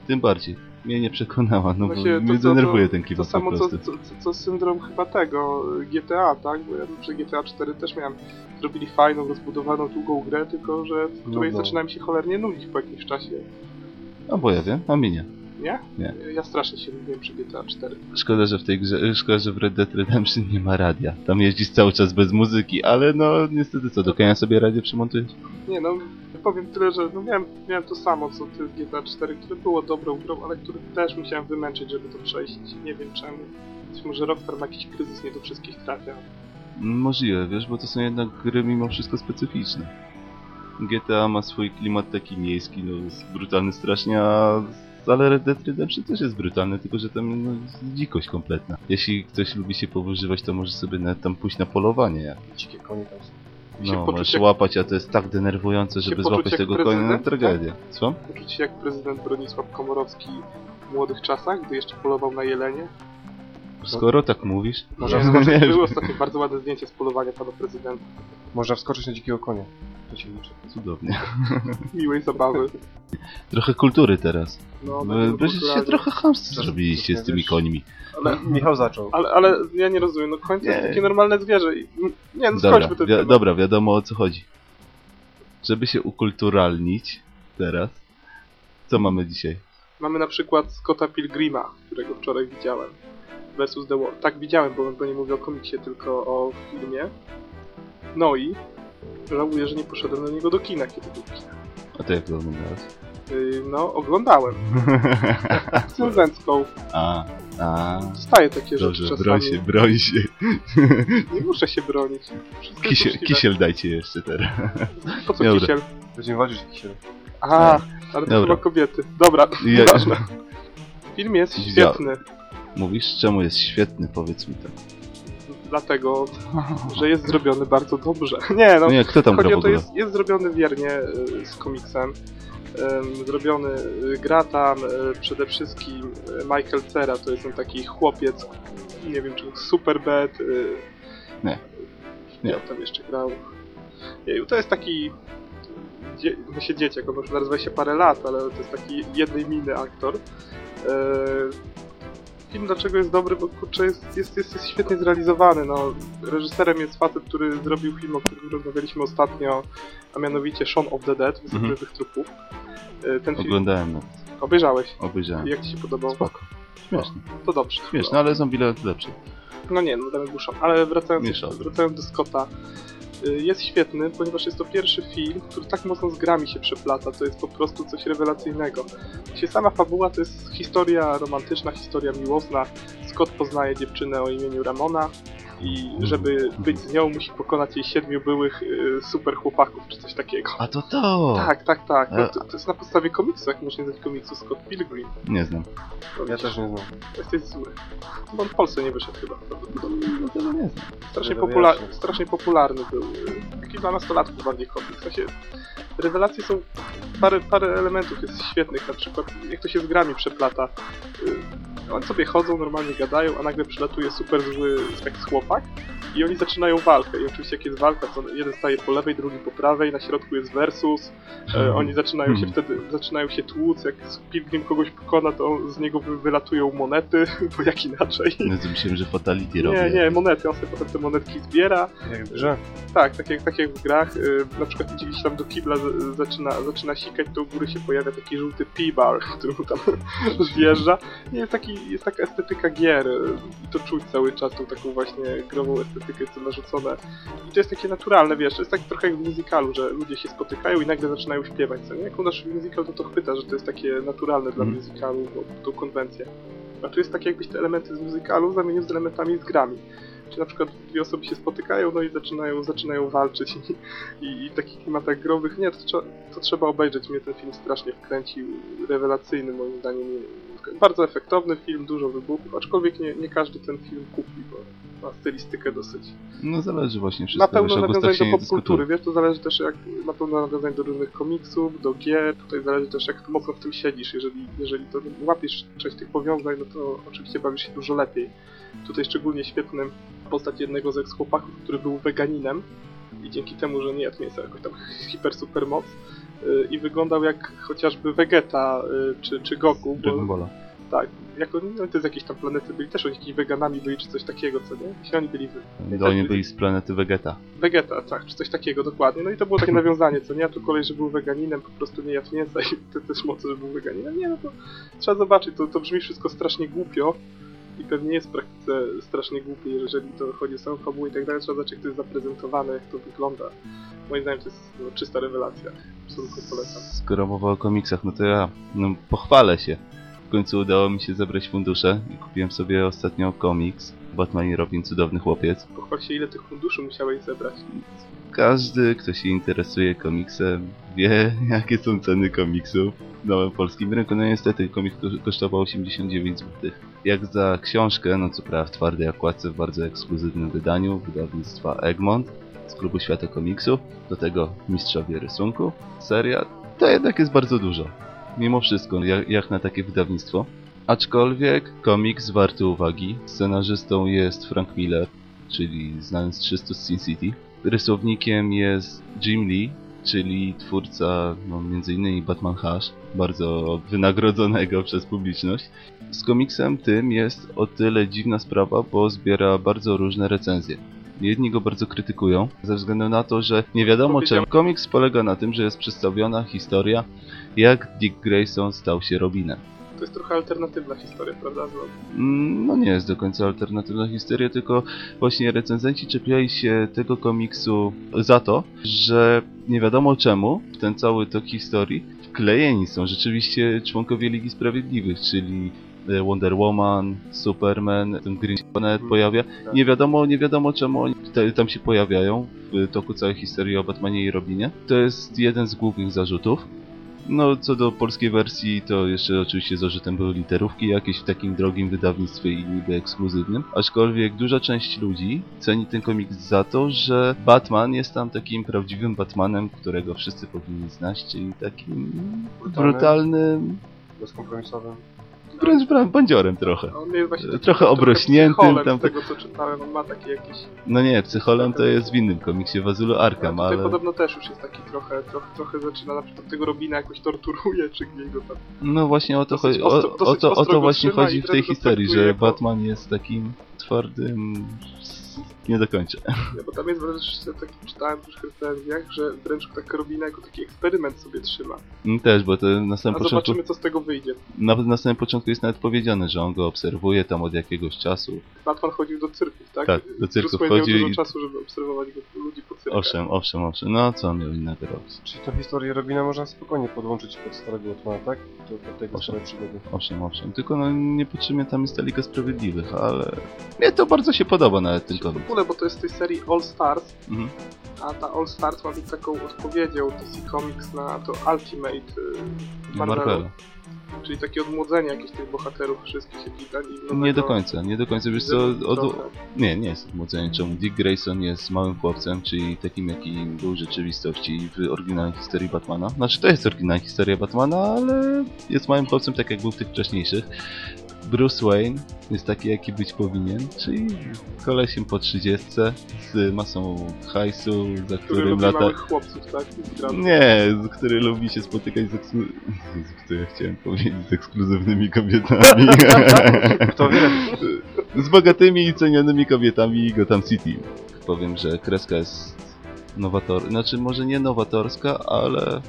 tym bardziej. Mnie nie przekonała, no bo Właśnie mnie denerwuje ten To klimat po samo co, co, co, syndrom chyba tego, GTA, tak? Bo ja przy GTA 4 też miałem, zrobili fajną, rozbudowaną, długą grę, tylko że w No, której no. zaczynałem się cholernie nudzić po jakimś czasie. A bo ja wiem, a mnie nie. Nie? Nie. Ja strasznie się nudziłem przy GTA 4. Szkoda, że w tej grze, szkoda, że w Red Dead Redemption nie ma radia. Tam jeździsz cały czas bez muzyki, ale no niestety co, do konia sobie radio przymontujesz? Nie no, powiem tyle, że no miałem, miałem to samo co ty w GTA 4, które było dobrą grą, ale które też musiałem wymęczyć, żeby to przejść. Nie wiem czemu. Być może Rockstar ma jakiś kryzys, nie do wszystkich trafia. Możliwe, wiesz, bo to są jednak gry mimo wszystko specyficzne. GTA ma swój klimat taki miejski, no jest brutalny strasznie, a ale Red Dead Redemption też jest brutalny, tylko że tam no, jest dzikość kompletna. Jeśli ktoś lubi się powyżywać, to może sobie nawet tam pójść na polowanie. Dzikie konie tam są. No, poczuć możesz jak- łapać, a to jest tak denerwujące, żeby złapać tego konia na prezydent, tragedię. Co? Poczuć się jak prezydent Bronisław Komorowski w młodych czasach, gdy jeszcze polował na jelenie. Skoro tak mówisz, Można Nie, wskoczyć, Było ostatnio bardzo ładne zdjęcie z polowania pana prezydenta. można wskoczyć na dzikiego konia. To się liczy. cudownie. Miłej zabawy. Trochę kultury teraz. No, No, no, Byście się trochę chamstwo zrobiliście z tymi wiesz. końmi. ale, Michał zaczął. ale, ale ja nie rozumiem, no koń to jest Nie. takie normalne zwierzę. i- Nie, no Dobra, skończmy wi- dobra, wiadomo o co chodzi. Żeby się ukulturalnić teraz, co mamy dzisiaj? Mamy na przykład Scotta Pilgrima, którego wczoraj widziałem. Versus the World. Tak widziałem, bo, bo nie mówię o komiksie, tylko o filmie. No i żałuję, że nie poszedłem na niego do kina, kiedy był w kinach. A to jak to oglądałeś? Yy, no, oglądałem. Z Łęcką. a, a, Dostaję takie rzeczy dobrze, czasami. broń się, broń się. Nie muszę się bronić. Wszystko Kisiel, kisiel dajcie jeszcze teraz. Po co Dobra. kisiel? Będziemy walczyć jakiś jeden. A, ale to Dobra. chyba kobiety. Dobra, Ja- nieważne. Film jest świetny, Mówisz, czemu jest świetny, powiedz mi to. dlatego, że jest zrobiony bardzo dobrze. Nie, no, No nie, kto tam chodzi o to, jest, jest zrobiony wiernie y, z komiksem. Zrobiony, y, gra tam y, przede wszystkim Michael Cera, to jest ten taki chłopiec, nie wiem czy Superbad. Nie. Nie. Ja tam jeszcze grał. To jest taki. Dzie... Się dzieciak, on już nazywa się parę lat, ale to jest taki jednej miny aktor. Film dlaczego jest dobry, bo kurczę jest, jest, jest, jest świetnie zrealizowany. No, reżyserem jest facet, który zrobił film, o którym rozmawialiśmy ostatnio, a mianowicie Shaun of the Dead, Mhm. Żywych Trupów. Eee, Ten film Oglądałem, no, obejrzałeś. obejrzałem. Jak ci się podobał? Spoko. Śmieszne. To dobrze. Śmieszne, ale są wiele lepsze. No nie, no damy duszą. Ale wracając, wracając do Scotta. Y, Jest świetny, ponieważ jest to pierwszy film, który tak mocno z grami się przeplata. To jest po prostu coś rewelacyjnego. Się sama fabuła to jest historia romantyczna, historia miłosna. Scott poznaje dziewczynę o imieniu Ramona i żeby być z nią musi pokonać jej siedmiu byłych y, super chłopaków czy coś takiego. A to to! Tak, tak, tak. No, E. to, to jest na podstawie komiksu, jak można znać komiksu Scott Pilgrim. Nie znam. No, Ja też nie znam. Jesteś zły. Bo on w Polsce nie wyszedł chyba. No tego nie znam. Strasznie, popula- strasznie popularny był. y, Taki dla nastolatków bardziej komiks. W sensie, rewelacje są... Parę, parę elementów jest świetnych, na przykład jak to się z grami przeplata. Y, Oni sobie chodzą, normalnie gadają, a nagle przylatuje super zły seks chłopak i oni zaczynają walkę. I oczywiście jak jest walka, to jeden staje po lewej, drugi po prawej, na środku jest versus. E, oni zaczynają się Mhm. wtedy, zaczynają się tłuc, jak Pilgrim kogoś pokona, to z niego wy- wylatują monety, bo jak inaczej. No to myślałem, że Fatality robi. Nie, nie, monety, on sobie potem te monetki zbiera. Jak w grze. Tak, tak jak, tak jak w grach, y, na przykład idzie gdzieś tam do kibla, z, zaczyna, zaczyna sikać, to u góry się pojawia taki żółty P-bar, który mu tam zjeżdża. Nie, jest, taki, jest taka estetyka gier i to czuć cały czas, tą taką właśnie grową estetykę, jest to narzucone. I to jest takie naturalne, wiesz, to jest tak trochę jak w musicalu, że ludzie się spotykają i nagle zaczynają śpiewać. Co nie? Jak udasz musical, to to chwyta, że to jest takie naturalne dla Mhm. musicalu, tą konwencję. A tu jest tak jakbyś te elementy z musicalu zamienił z elementami z grami. Czy na przykład dwie osoby się spotykają, no i zaczynają, zaczynają walczyć i, i, i takich klimatach growych, nie, to, to trzeba obejrzeć. Mnie ten film strasznie wkręcił, rewelacyjny moim zdaniem. Bardzo efektowny film, dużo wybuchów, aczkolwiek nie, nie każdy ten film kupi, bo ma stylistykę dosyć. No zależy właśnie Na wszystko. pełno wiesz, o gustach nawiązań do popkultury, wiesz, to zależy też jak, na pełno nawiązań do różnych komiksów, do gier, tutaj zależy też jak mocno w tym siedzisz, jeżeli, jeżeli to łapiesz część tych powiązań, no to oczywiście bawisz się dużo lepiej. Tutaj szczególnie świetnym postać jednego z chłopaków, który był weganinem i dzięki temu, że nie jadł mięsa, jakoś tam hiper super moc i wyglądał jak chociażby Vegeta yy, czy, czy Goku, bo tak, jako, no, to z jakiejś tam planety byli też oni jakimiś weganami byli czy coś takiego, co nie? Jeśli oni byli No, oni byli z planety Vegeta. Vegeta, tak, czy coś takiego dokładnie. No i to było takie nawiązanie, co nie? A tu kolej, że był weganinem, po prostu nie jadł mięsa i te też mocy, że był weganinem. Nie, no to trzeba zobaczyć, to, to brzmi wszystko strasznie głupio i pewnie jest w praktyce strasznie głupie, jeżeli to chodzi o samą fabułę i tak dalej. Trzeba zobaczyć, jak to jest zaprezentowane, jak to wygląda. Moim zdaniem to jest no, czysta rewelacja. Absolutnie polecam. Skoro mowa o komiksach, no to ja no, pochwalę się. W końcu udało mi się zebrać fundusze i kupiłem sobie ostatnio komiks Batman i Robin Cudowny Chłopiec. Pochwal się, ile tych funduszy musiałeś zebrać. Każdy, kto się interesuje komiksem, wie jakie są ceny komiksów na polskim rynku. No niestety komiks ko- kosztował 89 zł. Jak za książkę, no co prawda w twardej okładce w bardzo ekskluzywnym wydaniu wydawnictwa Egmont z Klubu Świata Komiksu, do tego mistrzowie rysunku, seria, to jednak jest bardzo dużo. Mimo wszystko, jak, jak na takie wydawnictwo. Aczkolwiek komiks warty uwagi. Scenarzystą jest Frank Miller, czyli znany z 300 z Sin City. Rysownikiem jest Jim Lee, czyli twórca no, m.in. Batman Hush, bardzo wynagrodzonego przez publiczność. Z komiksem tym jest o tyle dziwna sprawa, bo zbiera bardzo różne recenzje. Jedni go bardzo krytykują, ze względu na to, że nie wiadomo czemu. Komiks polega na tym, że jest przedstawiona historia, jak Dick Grayson stał się Robinem. To jest trochę alternatywna historia, prawda? No, Mm, No nie jest do końca alternatywna historia, tylko właśnie recenzenci czepiali się tego komiksu za to, że nie wiadomo czemu w ten cały tok historii wklejeni są rzeczywiście członkowie Ligi Sprawiedliwych, czyli Wonder Woman, Superman, ten Green Planet Mhm. pojawia. Tak. Nie wiadomo, nie wiadomo czemu oni tam się pojawiają w toku całej historii o Batmanie i Robinie. To jest jeden z głównych zarzutów. No, co do polskiej wersji, to jeszcze oczywiście zarzutem były literówki jakieś w takim drogim wydawnictwie i niby ekskluzywnym. Aczkolwiek duża część ludzi ceni ten komiks za to, że Batman jest tam takim prawdziwym Batmanem, którego wszyscy powinni znać, czyli takim Brutalny. brutalnym, Bezkompromisowym. Wręcz bandziorem trochę. On jest właśnie Trochę obrośniętym, tam- Z tego co czytałem, on ma takie jakieś... No nie, psycholem to jest w innym komiksie, w Azulu Arkham, tutaj ale... podobno też już jest taki trochę, trochę, trochę zaczyna na przykład tego Robina jakoś torturuje, czy gdzieś go tam... No właśnie o to, chodzi, o, o, to, o to właśnie chodzi w tej historii, że Batman jest takim twardym... Nie dokończę. Nie, bo tam jest wręcz, tak czytałem też w recenzjach, że wręcz tak Robina jako taki eksperyment sobie trzyma. Mm, Też, bo to na A samym początku, zobaczymy co z tego wyjdzie. na, na samym początku jest nawet powiedziane, że on go obserwuje tam od jakiegoś czasu. Batman chodził do cyrków, tak? Tak, do cyrków chodził miał i- dużo czasu, żeby obserwować go, ludzi po cyrkach. Owszem, owszem, owszem. No co on miał innego robić? Czyli tą historię Robina można spokojnie podłączyć pod starego Batmana, tak? Do, do tej starej przygody. Owszem, owszem. Tylko no niepotrzebnie tam jest ta Liga Sprawiedliwych, ale... Mnie to bardzo się podoba nawet ten komiks. Bo to jest z tej serii All Stars, Mhm. a ta All Stars ma być taką odpowiedzią DC Comics na to Ultimate y, Marvelu. Czyli takie odmłodzenie jakichś tych bohaterów wszystkich, jakich dali nowego... Nie do końca, nie do końca. Wiesz co, od. Nie, nie jest odmłodzenie. Czemu? Dick Grayson jest małym chłopcem, czyli takim jakim był w rzeczywistości w oryginalnej historii Batmana. Znaczy to jest oryginalna historia Batmana, ale jest małym chłopcem tak jak był w tych wcześniejszych. Bruce Wayne jest taki jaki być powinien, czyli kolesiem po 30 z masą hajsu, za Który którym lata... chłopców, tak? Nie, z- który lubi się spotykać z, eksklu... co ja chciałem powiedzieć, z ekskluzywnymi kobietami. Kto wie? z bogatymi i cenionymi kobietami Gotham City. Powiem, że kreska jest nowator... Znaczy może nie nowatorska, ale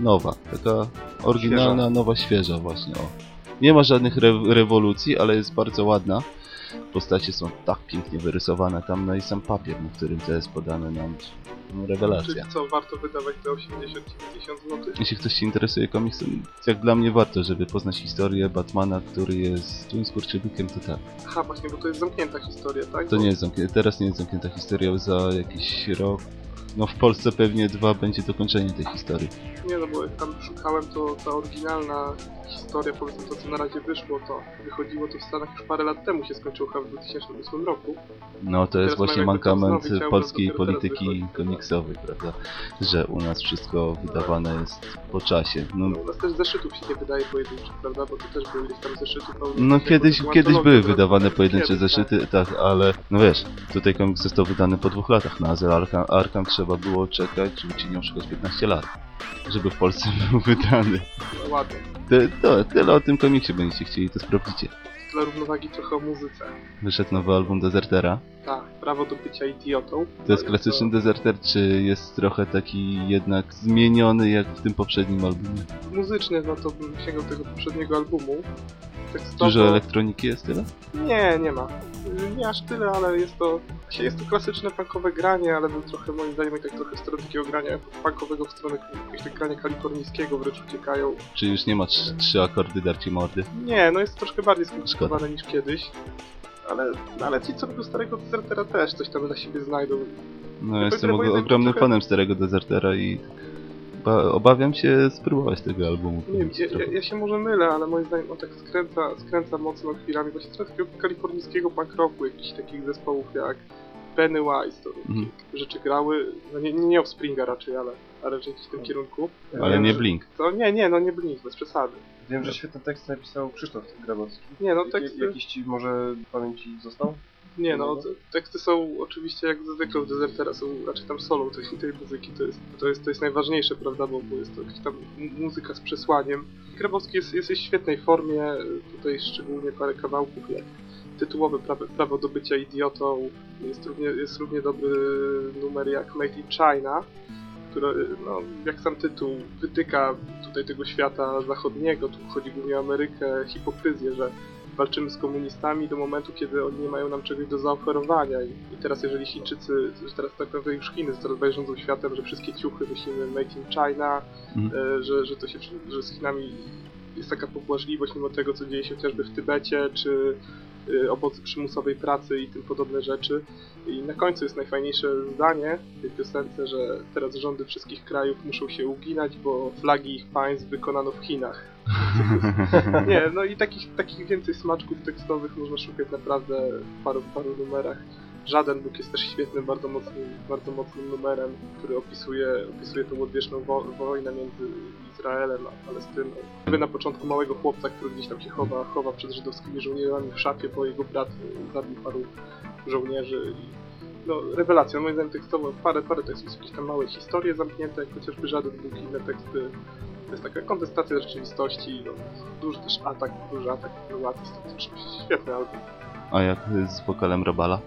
nowa. Taka oryginalna, Świeża. nowa, świeża właśnie. O. Nie ma żadnych re rewolucji, ale jest bardzo ładna. Postacie są tak pięknie wyrysowane tam, no i sam papier, na którym to jest podane nam. No, rewelacja. Czyli co, warto wydawać te 80-90 zł? Jeśli ktoś się interesuje komiksem, jak dla mnie warto, żeby poznać historię Batmana, który jest złym skurczybykiem, to tak. Aha, właśnie, bo to jest zamknięta historia, tak? To Bo- nie jest zamknięta, teraz nie jest zamknięta historia, za jakiś rok. No w Polsce pewnie dwa będzie dokończenie tej historii. Nie, no bo jak tam szukałem, to ta oryginalna historia, powiedzmy to co na razie wyszło, to wychodziło to w Stanach już parę lat temu się skończyło chyba w 2008 roku. No to jest właśnie mankament polskiej polityki komiksowej, prawda? Że u nas wszystko wydawane jest po czasie. No, No, u nas też zeszytów się nie wydaje pojedynczych, prawda? Bo to też były gdzieś tam zeszyty no kiedyś, kiedyś były wydawane pojedyncze Kiedyś, zeszyty, tak, ale no wiesz, tutaj komiks został wydany po dwóch latach. Na Azyl Arkham, Arkham trzeba było czekać, żeby ci nie oszukać 15 lat, żeby w Polsce był wydany. Ładnie. Ty, to, tyle o tym komiksie będziecie chcieli, to sprawdzicie. Dla równowagi trochę o muzyce. Wyszedł nowy album Desertera. Tak, prawo do bycia idiotą. To jest klasyczny Deserter, czy jest trochę taki jednak zmieniony jak w tym poprzednim albumie? Muzycznie, no to bym sięgał tego poprzedniego albumu. Tekstowo... Dużo elektroniki jest tyle? Nie, nie ma. Nie aż tyle, ale jest to... Jest to klasyczne punkowe granie, ale był trochę moim zdaniem i tak trochę takiego grania punkowego, w stronę jakiegoś tak grania kalifornijskiego wręcz uciekają. Czy już nie ma trzy, trzy akordy darcie mordy? Nie, no jest troszkę bardziej skomplikowane niż kiedyś. Ale, no ale ci co lubią starego Desertera też coś tam dla siebie znajdą. No jestem tyle, bo og- ogromnym trochę- fanem starego Desertera i ba- obawiam się spróbować tego albumu. Nie wiem, ja, ja, ja się może mylę, ale moim zdaniem on tak skręca, skręca mocno chwilami właśnie trochę takiego kalifornijskiego punk rocku, jakichś takich zespołów jak Pennywise, to Mhm. rzeczy grały, no nie, nie Offspringa raczej, ale, ale raczej w tym kierunku. Ale Wiem, nie że- Blink. To nie, nie, no nie Blink, bez przesady. Wiem, że świetny tekst napisał Krzysztof Grabowski. Nie, no teksty, Jakiś ci może w pamięci został? nie no, te- teksty są oczywiście jak zwykle w Desertera są raczej tam solą tej, tej muzyki, to jest, to jest, to jest najważniejsze, prawda, bo, bo jest to jakaś tam mu- muzyka z przesłaniem. Grabowski jest, jest w świetnej formie, tutaj szczególnie parę kawałków jak tytułowy prawo, prawo do bycia idiotą, jest równie, jest równie dobry numer jak Made in China, który, no, jak sam tytuł wytyka tutaj tego świata zachodniego, tu chodzi głównie o Amerykę, hipokryzję, że walczymy z komunistami do momentu, kiedy oni nie mają nam czegoś do zaoferowania. I, teraz jeżeli Chińczycy, teraz tak naprawdę już Chiny teraz rządzą światem, że wszystkie ciuchy myślimy made in China, e, że, że to się, że z Chinami jest taka pobłażliwość mimo tego, co dzieje się chociażby w Tybecie, czy obozy przymusowej pracy i tym podobne rzeczy. I na końcu jest najfajniejsze zdanie w tej piosence, że teraz rządy wszystkich krajów muszą się uginać, bo flagi ich państw wykonano w Chinach. Nie, no i takich, takich więcej smaczków tekstowych można szukać naprawdę w paru, paru numerach. Żaden Bóg jest też świetnym, bardzo mocnym, bardzo mocnym numerem, który opisuje, opisuje tą odwieczną wo wojnę między Izraelem a Palestyną. Na początku małego chłopca, który gdzieś tam się chowa, chowa przed żydowskimi żołnierzami w szafie, bo jego brat zabił paru żołnierzy i no, rewelacja, moim zdaniem tekstowo parę, parę tekstów, jakieś tam małe historie zamknięte, jak chociażby żaden Bóg, inne teksty. To jest taka kontestacja rzeczywistości, no, duży też atak, duży atak statyczny, świetny album. A jak z wokalem Robala?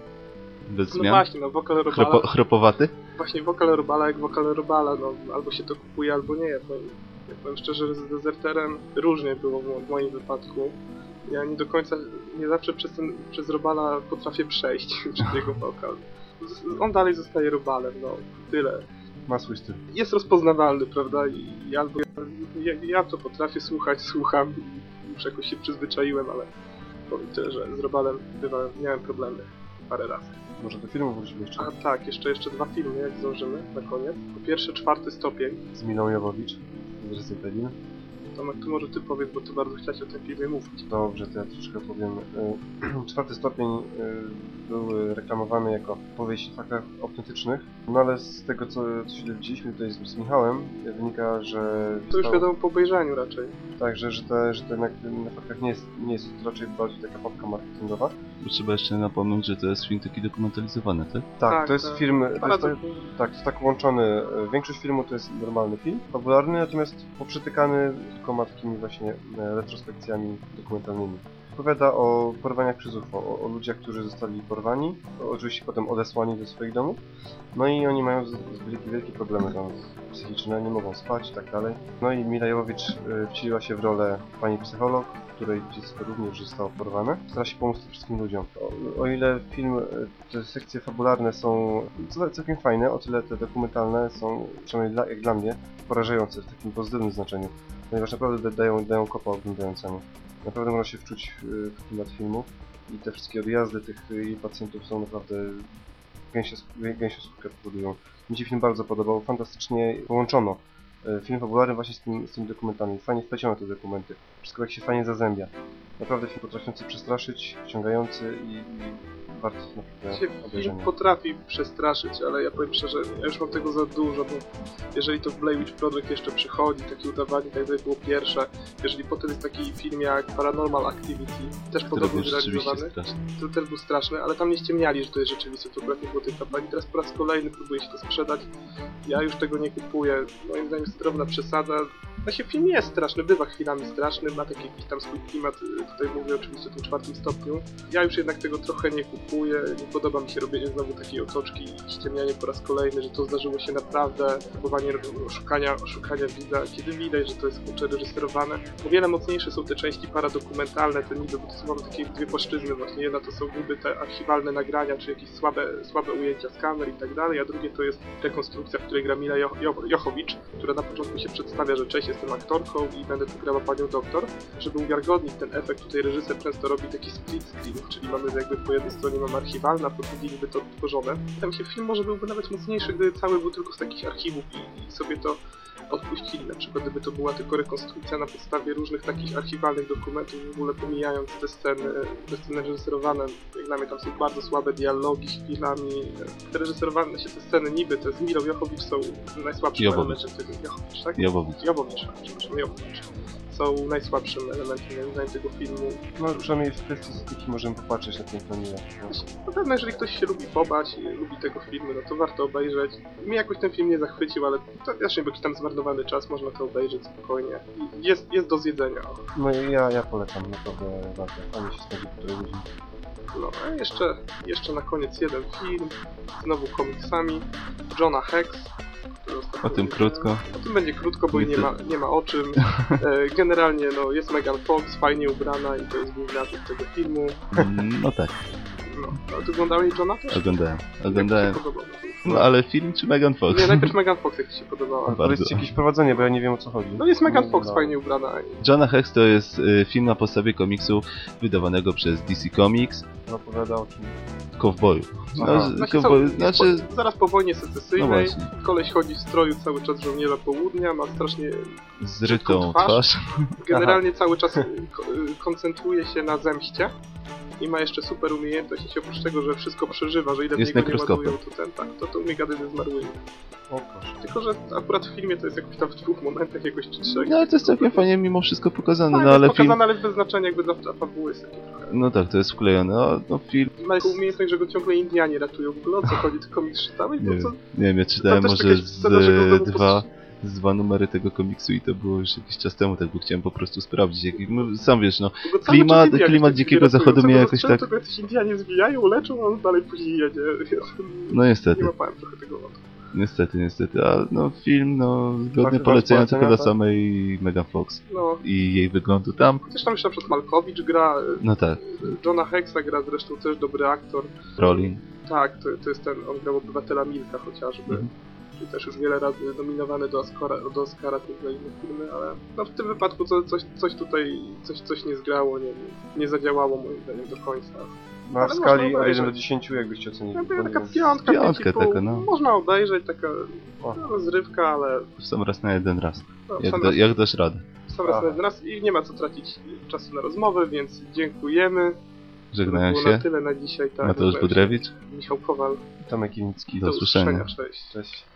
Bez No zmian? właśnie, no wokal Robala, Chropo, chropowaty? właśnie wokal Robala jak wokal Robala, no albo się to kupuje, albo nie. Ja powiem, ja powiem szczerze, że z Deserterem różnie było w, moim wypadku. Ja nie do końca, nie zawsze przez, ten, przez Robala potrafię przejść przez jego wokal. Z- On dalej zostaje Robalem, no tyle. Ma swój styl. Jest rozpoznawalny, prawda? I, i albo ja, ja, ja to potrafię słuchać, słucham i już jakoś się przyzwyczaiłem, ale powiem tyle, że z Robalem bywa, miałem problemy parę razy. Może do filmu wrócimy jeszcze. A tak, jeszcze, jeszcze dwa filmy, jak zdążymy, na koniec. Po pierwsze, czwarty stopień. Z Milą Jowowicz. Z Recytelin. Tomek, tu może ty powiedz, bo ty bardzo chciałeś o tym filmie mówić. Dobrze, to ja troszkę powiem. Y, Czwarty stopień y, był reklamowany jako powieść o faktach autentycznych, no ale z tego co, co się dowiedzieliśmy tutaj z, z Michałem, wynika, że... To już wiadomo po obejrzeniu raczej. Tak, że, że, te, że to jednak na faktach nie jest, nie jest to raczej bardziej taka papka marketingowa. Trzeba jeszcze napomnieć, że to jest film taki dokumentalizowany, tak? Tak, Tak, to jest tak. film, to jest, tak, tak, to jest tak łączony. Większość filmu to jest normalny film, fabularny, natomiast poprzytykany kilkoma takimi właśnie e, retrospekcjami dokumentalnymi. Opowiada o porwaniach przez UFO, o, o ludziach, którzy zostali porwani, oczywiście potem odesłani do swoich domów, no i oni mają z, z wielkie, problemy tam psychiczne, nie mogą spać i tak dalej. No i Mila Jowowicz y, wcieliła się w rolę pani psycholog, której dziecko również zostało porwane. Stara się pomóc wszystkim ludziom. O, o ile film, y, te sekcje fabularne są cał- całkiem fajne, o tyle te dokumentalne są, przynajmniej dla, jak dla mnie, porażające w takim pozytywnym znaczeniu. Ponieważ naprawdę da- dają, dają kopa oglądającemu. Naprawdę można się wczuć w, w klimat filmu i te wszystkie odjazdy tych jej pacjentów są naprawdę gęsie, gęsie skórkę powodują. Mi się film bardzo podobał, fantastycznie połączono e, film fabularny właśnie z, tym, z tymi dokumentami. Fajnie wpleciono te dokumenty. Wszystko jak się fajnie zazębia. Naprawdę film potrafiący przestraszyć, wciągający i, i warto naprawdę Się film potrafi przestraszyć, ale ja powiem szczerze, ja już mam tego za dużo, bo jeżeli to w Blair Witch Project jeszcze przychodzi, takie udawanie, tak jak było pierwsze, jeżeli potem jest taki film jak Paranormal Activity, też Który podobnie rzeczywiście zrealizowany, to też był straszny, ale tam nie ściemniali, że to jest akurat nie było tej kampanii. Teraz po raz kolejny próbuje się to sprzedać. Ja już tego nie kupuję. Moim zdaniem jest drobna przesada. No się film jest straszny, bywa chwilami straszny, ma taki tam swój klimat, y, tutaj mówię oczywiście o tym czwartym stopniu. Ja już jednak tego trochę nie kupuję, nie podoba mi się robienie znowu takiej otoczki i ściemnianie po raz kolejny, że to zdarzyło się naprawdę, próbowanie oszukania, oszukania widza, kiedy widać, że to jest kurczę reżyserowane. O wiele mocniejsze są te części paradokumentalne, te niby, bo to są takie dwie płaszczyzny właśnie. Jedna to są niby te archiwalne nagrania, czy jakieś słabe, słabe ujęcia z kamer i tak dalej, a drugie to jest rekonstrukcja, w której gra Mila jo jo Jochowicz, która na początku się przedstawia, że cześć, jestem aktorką i będę tu grała panią doktor. Żeby uwiarygodnić ten efekt, tutaj reżyser często robi taki split screen, czyli mamy jakby po jednej stronie mamy archiwalne, a po drugiej niby to odtworzone. Tam się film może byłby nawet mocniejszy, gdyby cały był tylko z takich archiwów i, i sobie to odpuścili. Na przykład gdyby to była tylko rekonstrukcja na podstawie różnych takich archiwalnych dokumentów, w ogóle pomijając te sceny, te sceny reżyserowane, jak dla mnie tam są bardzo słabe dialogi chwilami. Te reżyserowane się te sceny niby, te z Mirą Jochowicz są najsłabszym Jobowicz. elementem tego. Jochowicz, tak? Jobowicz. Jobowicz, przepraszam, Jobowicz. Są najsłabszym elementem moim zdaniem tego filmu. No przynajmniej w kwestii estetyki możemy popatrzeć na Mila. No. Na pewno jeżeli ktoś się lubi pobać i lubi tego filmu, no to warto obejrzeć. Mnie jakoś ten film nie zachwycił, ale to też nie był jakiś tam zmarnowany czas, można to obejrzeć spokojnie. Jest, jest do zjedzenia. No i ja, ja polecam, naprawdę warto. Fajnie się spędzi półtorej godziny. No, a jeszcze, jeszcze na koniec jeden film, znowu komiksami, Johna Hex. O tym krótko. O tym będzie krótko, bo nie ma, nie ma o czym. E, Generalnie no, jest Megan Fox, fajnie ubrana i to jest główny atut tego filmu. Mm, No tak, No, oglądałeś Johna też? oglądałem. Oglądałem. No ale film czy Megan Fox? Nie, najpierw Megan Fox jak ci się podobała. Bardzo. Powiedzcie jakieś prowadzenie, bo ja nie wiem o co chodzi. No jest Megan No, Fox no. fajnie ubrana. Jonah Hex to jest y, film na podstawie komiksu wydawanego przez DC Comics No, opowiada o czym. Kowboju. No, Aha. Znaczy, kowboju, są- znaczy, jest po, zaraz po wojnie no secesyjnej, właśnie, koleś chodzi w stroju cały czas żołnierza południa, ma strasznie... zrytą twarz. twarz. Generalnie cały czas y, y, koncentruje się na zemście. I ma jeszcze super umiejętność i oprócz tego, że wszystko przeżywa, że ile w Jest niego nie ładują, to ten tak, to, to umie gadać ze zmarłymi. O proszę. Tylko, że akurat w filmie to jest jakoś tam w dwóch momentach jakoś czy trzech. No ale to jest całkiem fajnie mimo wszystko pokazane, Fajnie no ale jest film... pokazane, ale bez znaczenia jakby dla, fabuły jest taki trochę. No tak, to jest wklejone, no, no film... Ma taką umiejętność, że go ciągle Indianie ratują. W ogóle o co chodzi? Ty komiks czytałeś? Nie co? nie wiem, ja czytałem może z dwa, z dwa numery tego komiksu i to było już jakiś czas temu, tak bo chciałem po prostu sprawdzić, jak, no, sam wiesz, no, Klimat- Indianie klimat tak Dzikiego. Zachodu mnie jakoś tak- To jacyś Indianie zwijają, leczą, a on dalej później jedzie. no niestety. Nie łapałem trochę tego. Niestety, niestety, a no film, no godny Warto polecenia polecenia, tylko dla tak? samej Megan Fox No, i jej wyglądu tam, chociaż tam jeszcze na przykład Malkowicz gra, no tak, Johna Hexa gra zresztą też dobry aktor. Rolling, Tak, to, to jest ten, on grał obywatela Milka chociażby. Mhm. Czyli też już wiele razy nominowany do Oscara, do Oscara też za inne filmy, ale no w tym wypadku to, coś, coś tutaj, coś, coś nie zgrało, nie, nie zadziałało moim zdaniem do końca. No, a w Ale skali od 1 do obejrzeć. 10 jakbyście ocenili? No, to taka piątka, Piątka taka, no. Można obejrzeć, taka O. no, rozrywka, ale w sam raz na jeden raz, no, jak, da, raz, jak dasz radę. sam raz na jeden raz i nie ma co tracić czasu na rozmowę, więc dziękujemy. Żegnają się, na tyle na dzisiaj. Tak, Mateusz Budrewicz, Michał Kowal. Tomek Iwnicki. Do usłyszenia. Cześć. Cześć.